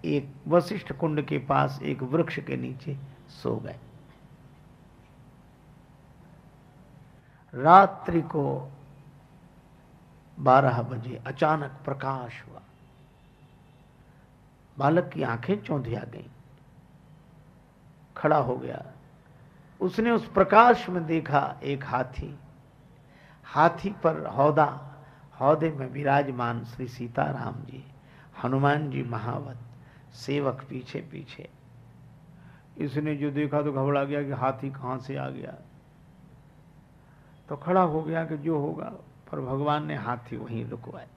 एक वशिष्ठ कुंड के पास एक वृक्ष के नीचे सो गए। रात्रि को बारह बजे अचानक प्रकाश हुआ। बालक की आँखें चौंधिया गईं। खड़ा हो गया। उसने उस प्रकाश में देखा एक हाथी। हाथी पर हौदा, हौदे में विराजमान श्री सीताराम जी, हनुमान जी महावत, सेवक पीछे पीछे इसने जो देखा तो घबरा गया कि हाथी कहाँ से आ गया। तो खड़ा हो गया कि जो होगा पर भगवान ने हाथी वहीं रुकवाए।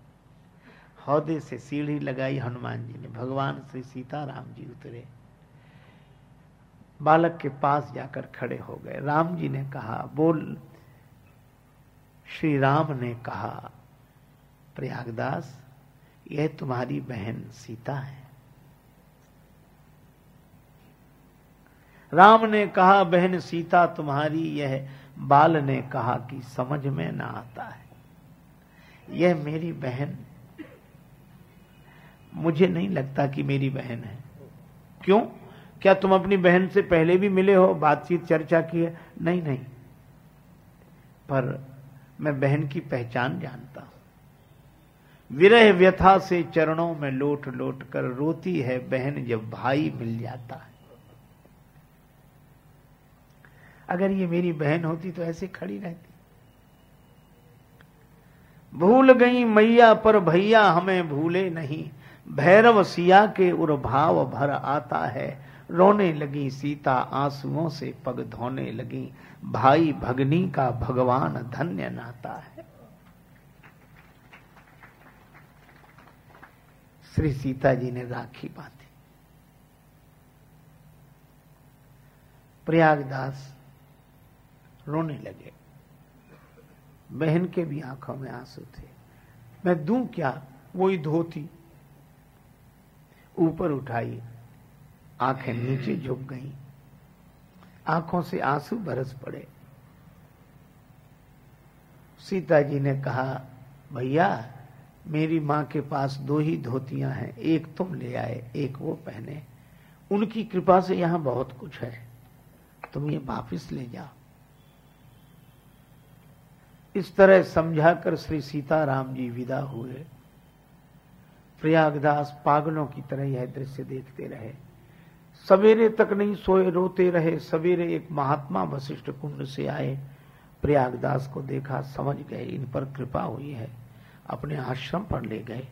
हौदे से सीढ़ी लगाई हनुमान जी ने। भगवान श्री सीताराम जी उतरे। बालक के पास जाकर खड़े हो गए। राम जी ने कहा, बोल। श्री राम ने कहा, प्रयागदास, यह तुम्हारी बहन सीता है। राम ने कहा, बहन सीता तुम्हारी, यह बाल ने कहा कि समझ में ना आता है। यह मेरी बहन। मुझे नहीं लगता कि मेरी बहन है। क्यों? क्या तुम अपनी बहन से पहले भी मिले हो? बातचीत, चर्चा की है? नहीं नहीं। पर मैं बहन की पहचान जानता हूँ। विरह व्यथा से चरणों में लोट लोट कर रोती है बहन जब भाई मिल जाता है। अगर ये मेरी बहन होती तो ऐसे खड़ी रहती। भूल गई मैया पर भैया, हमें भूले नहीं। भैरव सिया के उर भाव भर आता है। रोने लगी सीता, आंसुओं से पग धोने लगी। भाई भगनी का भगवान धन्य नाता है। श्री सीता जी ने राखी बांधी। प्रयागदास रोने लगे। बहन के भी आँखों में आँसू थे। मैं दू क्या? वही धोती। ऊपर उठाई, आँखें नीचे झुक गईं। आँखों से आँसू बरस पड़े। सीता जी ने कहा, भैया, मेरी माँ के पास दो ही धोतियाँ हैं, एक तुम ले आए, एक वो पहने। उनकी कृपा से यहाँ बहुत कुछ है। तुम ये वापिस ले जाओ। इस तरह समझाकर श्री सीताराम जी विदा हुए। प्रयागदास पागलों की तरह यह दृश्य देखते रहे। सवेरे तक नहीं सोए, रोते रहे। सवेरे एक महात्मा वशिष्ठ कुंड से आए। प्रयागदास को देखा, समझ गए, इन पर कृपा हुई है। अपने आश्रम पर ले गए।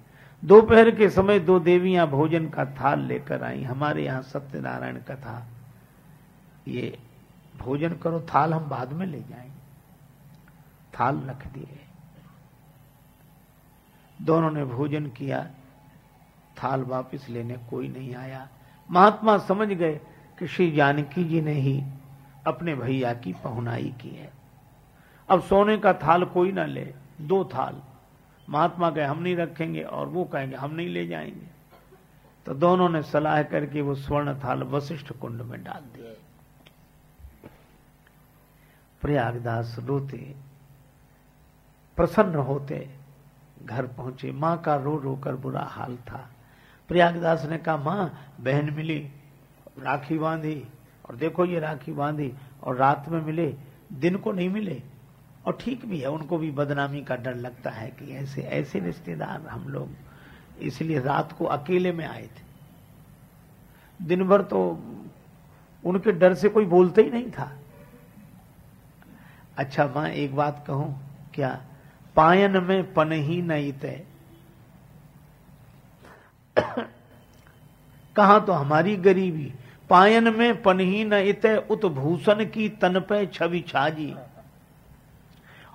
दोपहर के समय दो देवियाँ भोजन का थाल लेकर आई। हमारे यहाँ सत्यनारायण कथा, ये भोजन करो, थाल हम बाद में ले जाएँगे। थाल रख दिए। दोनों ने भोजन किया, थाल वापस लेने कोई नहीं आया। महात्मा समझ गए कि श्री जानकी जी ने ही अपने भैया की पहुनाई की है। अब सोने का थाल कोई ना ले, दो थाल। महात्मा कहे, हम नहीं रखेंगे, और वो कहेंगे, हम नहीं ले जाएँगे। तो दोनों ने सलाह करके वो स्वर्ण थाल वशिष्ठ कुंड में डाल दिए। प्रयागदास रोते। प्रसन्न होते घर पहुँचे। माँ का रो रो कर बुरा हाल था। प्रयागदास ने कहा, माँ, बहन मिली, राखी बांधी और देखो ये राखी बांधी और रात में मिले, दिन को नहीं मिले और ठीक भी है, उनको भी बदनामी का डर लगता है कि ऐसे ऐसे रिश्तेदार हम लोग इसलिए रात को अकेले में आए थे। दिन भर तो उनके डर से कोई बोलते ही नहीं था। अच्छा माँ, एक बात कहूँ, क्या पायन में पन ही नहीं तय कहा तो हमारी गरीबी, पायन में पन ही न इत उत भूषण की तन पे छवि छाजी।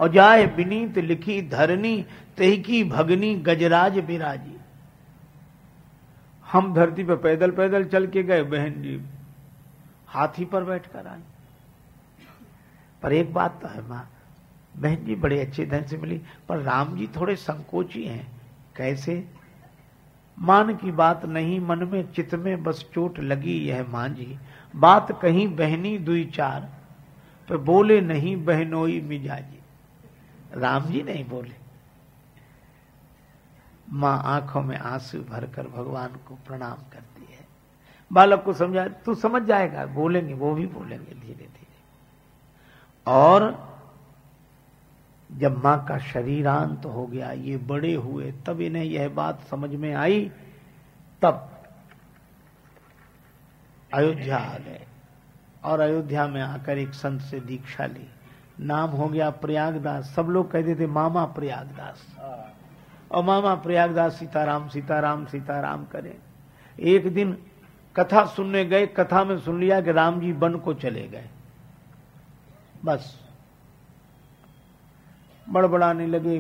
और जाए विनीत लिखी धरनी तही की भगनी गजराज बिराजी। हम धरती पर पैदल पैदल चल के गए, बहन जी। हाथी पर बैठकर आई। पर एक बात तो है, माँ। बहन जी बड़े अच्छे ढंग से मिली, पर राम जी थोड़े संकोची हैं। कैसे? मान की बात नहीं, मन में चित में बस चोट लगी यह माँ जी। बात कहीं बहनी दुई चार, पर बोले नहीं बहनोई मिजाजी। राम जी नहीं बोले। माँ आँखों में आँसू भरकर भगवान को प्रणाम करती है। बालक को समझा, तू समझ जाएगा, बोलेंगे, वो भी बोलेंगे धीरे धीरे और जब माँ का शरीरांत हो गया, ये बड़े हुए, तब इन्हें यह बात समझ में आई, तब अयोध्या आ गए। और अयोध्या में आकर एक संत से दीक्षा ली। नाम हो गया प्रयागदास। सब लोग कहते थे, मामा प्रयागदास। और मामा प्रयागदास सीताराम सीताराम सीताराम करें। एक दिन कथा सुनने गए, कथा में सुन लिया कि राम जी वन को चले गए। बस। बड़बड़ाने लगे,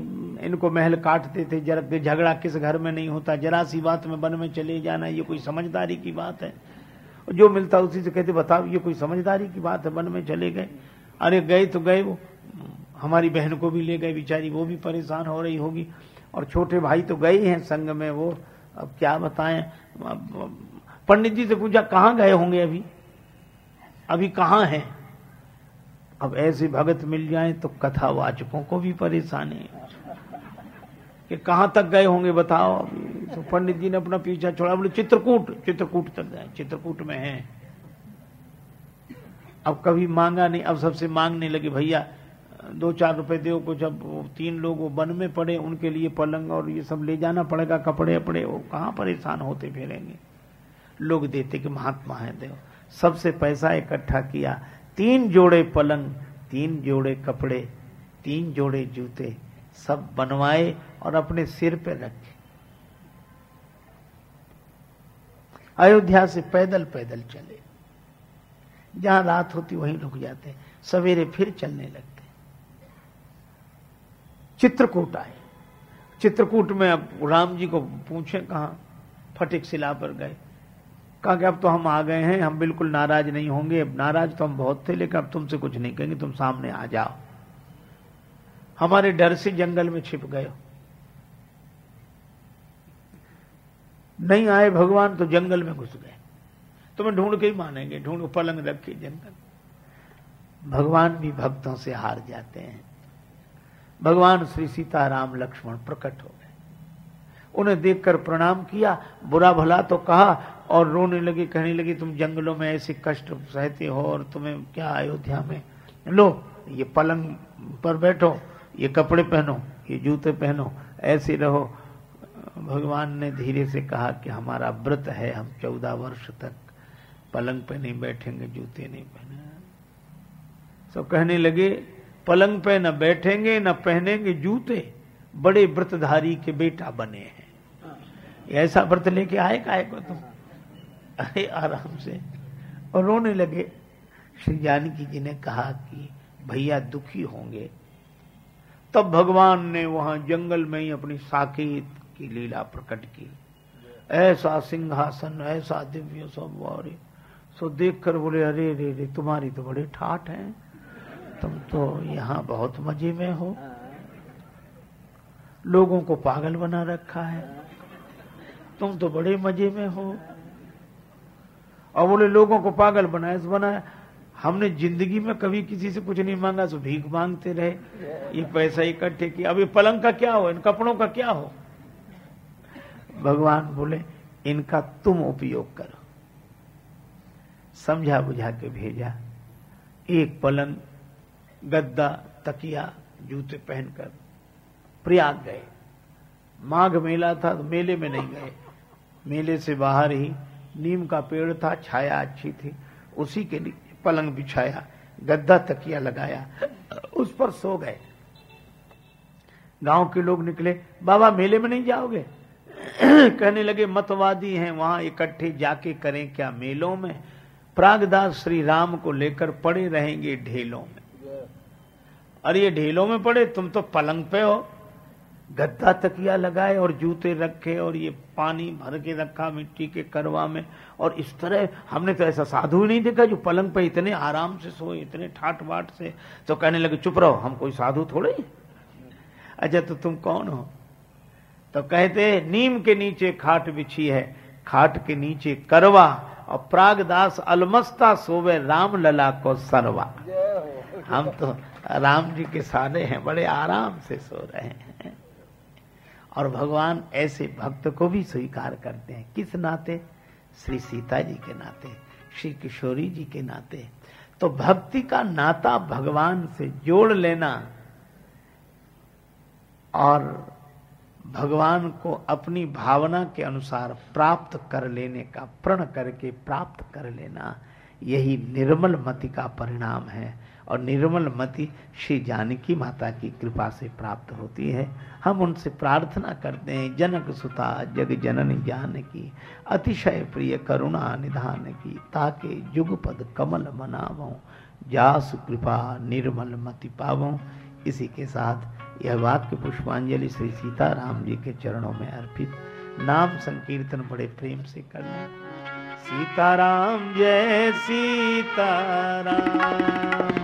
इनको महल काटते थे, जरा झगड़ा किस घर में नहीं होता, जरा सी बात में बन में चले जाना, ये कोई समझदारी की बात है। जो मिलता उसी से कहते, बताओ, ये कोई समझदारी की बात है, वन में चले गए? अरे, गए तो गए वो, हमारी बहन को भी ले गए, बेचारी वो भी परेशान हो रही होगी, और छोटे भाई तो गए हैं संग में वो, अब क्या बताएँ? पंडित जी से पूछा, कहाँ गए होंगे अभी? अभी कहाँ हैं? अब ऐसे भगत मिल जाए तो कथावाचकों को भी परेशानी कि कहाँ तक गए होंगे बताओ अभी तो पंडित जी ने अपना पीछा छोड़ा, बोले, चित्रकूट चित्रकूट तक गए, चित्रकूट में है। अब कभी मांगा नहीं, अब सबसे मांगने लगे, भैया, दो चार रुपए दो कुछ अब तीन लोग वो वन में पड़े, उनके लिए पलंग और ये सब ले जाना पड़ेगा कपड़े अपड़े, वो कहाँ परेशान होते फिरेंगे? लोग देते कि महात्मा है, देव। सबसे पैसा इकट्ठा किया तीन जोड़े पलंग, तीन जोड़े कपड़े, तीन जोड़े जूते सब बनवाए और अपने सिर पे रखे। अयोध्या से पैदल पैदल चले। जहाँ रात होती वहीं रुक जाते, सवेरे फिर चलने लगते। चित्रकूट आए। चित्रकूट में अब राम जी को पूछे कहा, फटिक शिला पर गए। कहा कि अब तो हम आ गए हैं, हम बिल्कुल नाराज़ नहीं होंगे। अब नाराज़ तो हम बहुत थे, लेकिन अब तुमसे कुछ नहीं कहेंगे, तुम सामने आ जाओ। हमारे डर से जंगल में छिप गए। नहीं आए भगवान तो जंगल में घुस गए। तुम्हें ढूंढ के ही मानेंगे, ढूंढ, पलंग रख के जंगल। भगवान भी भक्तों से हार जाते हैं। भगवान श्री सीताराम लक्ष्मण प्रकट हो गए। उन्हें देखकर प्रणाम किया, बुरा भला तो कहा और रोने लगी, कहने लगी, तुम जंगलों में ऐसे कष्ट सहते हो और तुम्हें क्या अयोध्या में? लो, ये पलंग पर बैठो, ये कपड़े पहनो, ये जूते पहनो, ऐसे रहो। भगवान ने धीरे से कहा कि हमारा व्रत है, हम चौदह वर्ष तक पलंग पे नहीं बैठेंगे, जूते नहीं पहने। सब कहने लगे, पलंग पे न बैठेंगे, न पहनेंगे जूते, बड़े व्रतधारी के बेटा बने हैं। ऐसा व्रत लेके आए काय को तुम? अरे आराम से। और रोने लगे। श्री जानकी जी ने कहा कि भैया दुखी होंगे। तब भगवान ने वहाँ जंगल में ही अपनी साकेत की लीला प्रकट की। ऐसा सिंहासन, ऐसा दिव्य सब वारे सो देखकर बोले, अरे रे रे तुम्हारी तो बड़े ठाठ हैं। तुम तो यहाँ बहुत मज़े में हो। लोगों को पागल बना रखा है। तुम तो बड़े मज़े में हो। और बोले, लोगों को पागल बनाया बनाया। हमने ज़िंदगी में कभी किसी से कुछ नहीं मांगा तो भीख मांगते रहे। ये पैसा इकट्ठे किया। अभी पलंग का क्या हो? इन कपड़ों का क्या हो? भगवान बोले, इनका तुम उपयोग करो। समझा बुझा के भेजा। एक पलंग, गद्दा, तकिया, जूते पहनकर प्रयाग गए। माघ मेला था तो मेले में नहीं गए। मेले से बाहर ही नीम का पेड़ था छाया अच्छी थी। उसी के पलंग बिछाया गद्दा तकिया लगाया उस पर सो गए। गाँव के लोग निकले बाबा मेले में नहीं जाओगे? कहने लगे मतवादी हैं वहाँ इकट्ठे जाके करें क्या मेलों में? प्रागदास श्री राम को लेकर पड़े रहेंगे ढेलों में। अरे ये ढेलों में पड़े? तुम तो पलंग पे हो। गद्दा तकिया लगाए और जूते रखे और ये पानी भर के रखा मिट्टी के करवा में। और इस तरह हमने तो ऐसा साधु ही नहीं देखा जो पलंग पे इतने आराम से सोए इतने ठाट बाट से। तो कहने लगे चुप रहो हम कोई साधु थोड़े अच्छा तो तुम कौन हो? तो कहते नीम के नीचे खाट बिछी है खाट के नीचे करवा और प्रागदास अलमस्ता सोवे राम लला को सरवा। हम तो राम जी के सारे हैं बड़े आराम से सो रहे हैं। और भगवान ऐसे भक्त को भी स्वीकार करते हैं। किस नाते? श्री सीता जी के नाते, श्री किशोरी जी के नाते। तो भक्ति का नाता भगवान से जोड़ लेना और भगवान को अपनी भावना के अनुसार प्राप्त कर लेने का, प्रण करके प्राप्त कर लेना, यही निर्मल मति का परिणाम है। और निर्मल मति श्री जानकी माता की कृपा से प्राप्त होती है। हम उनसे प्रार्थना करते हैं, जनक सुता, जग जननी जान की अतिशय प्रिय करुणा निधान की, ताके जुगपद कमल मनावो। जासु कृपा निर्मल मति पावो। इसी के साथ यह वाक्य पुष्पांजलि श्री सीताराम जी के चरणों में अर्पित नाम संकीर्तन बड़े प्रेम से करना सीताराम, जय सीताराम।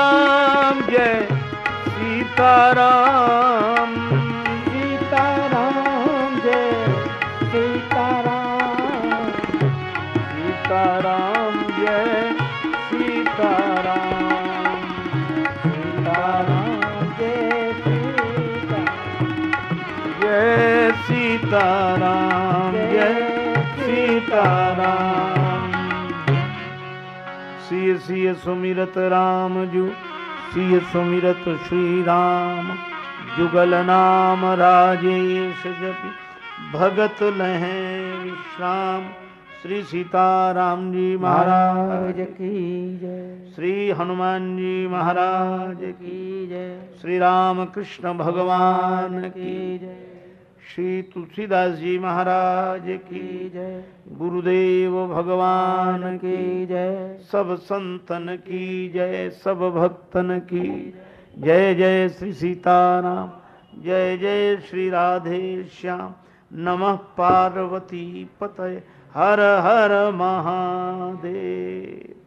सीताराम सीताराम जय सीताराम सीताराम जय सीताराम सीताराम जय सीताराम। जय सीताराम जय सीताराम। सिय सिय सुमिरत राम जू सिय सुमिरत श्री राम जुगल नाम राजेश जपि। भगत लह विश्राम, श्री सीता राम जी महाराज की जय। श्री हनुमान जी महाराज की जय। श्री राम कृष्ण भगवान की जय। श्री तुलसीदास जी महाराज की जय। गुरुदेव भगवान की जय। सब संतन की जय, सब भक्तन की जय जय श्री सीताराम, जय जय श्री राधे श्याम। नमः पार्वती पतय। हर हर महादेव।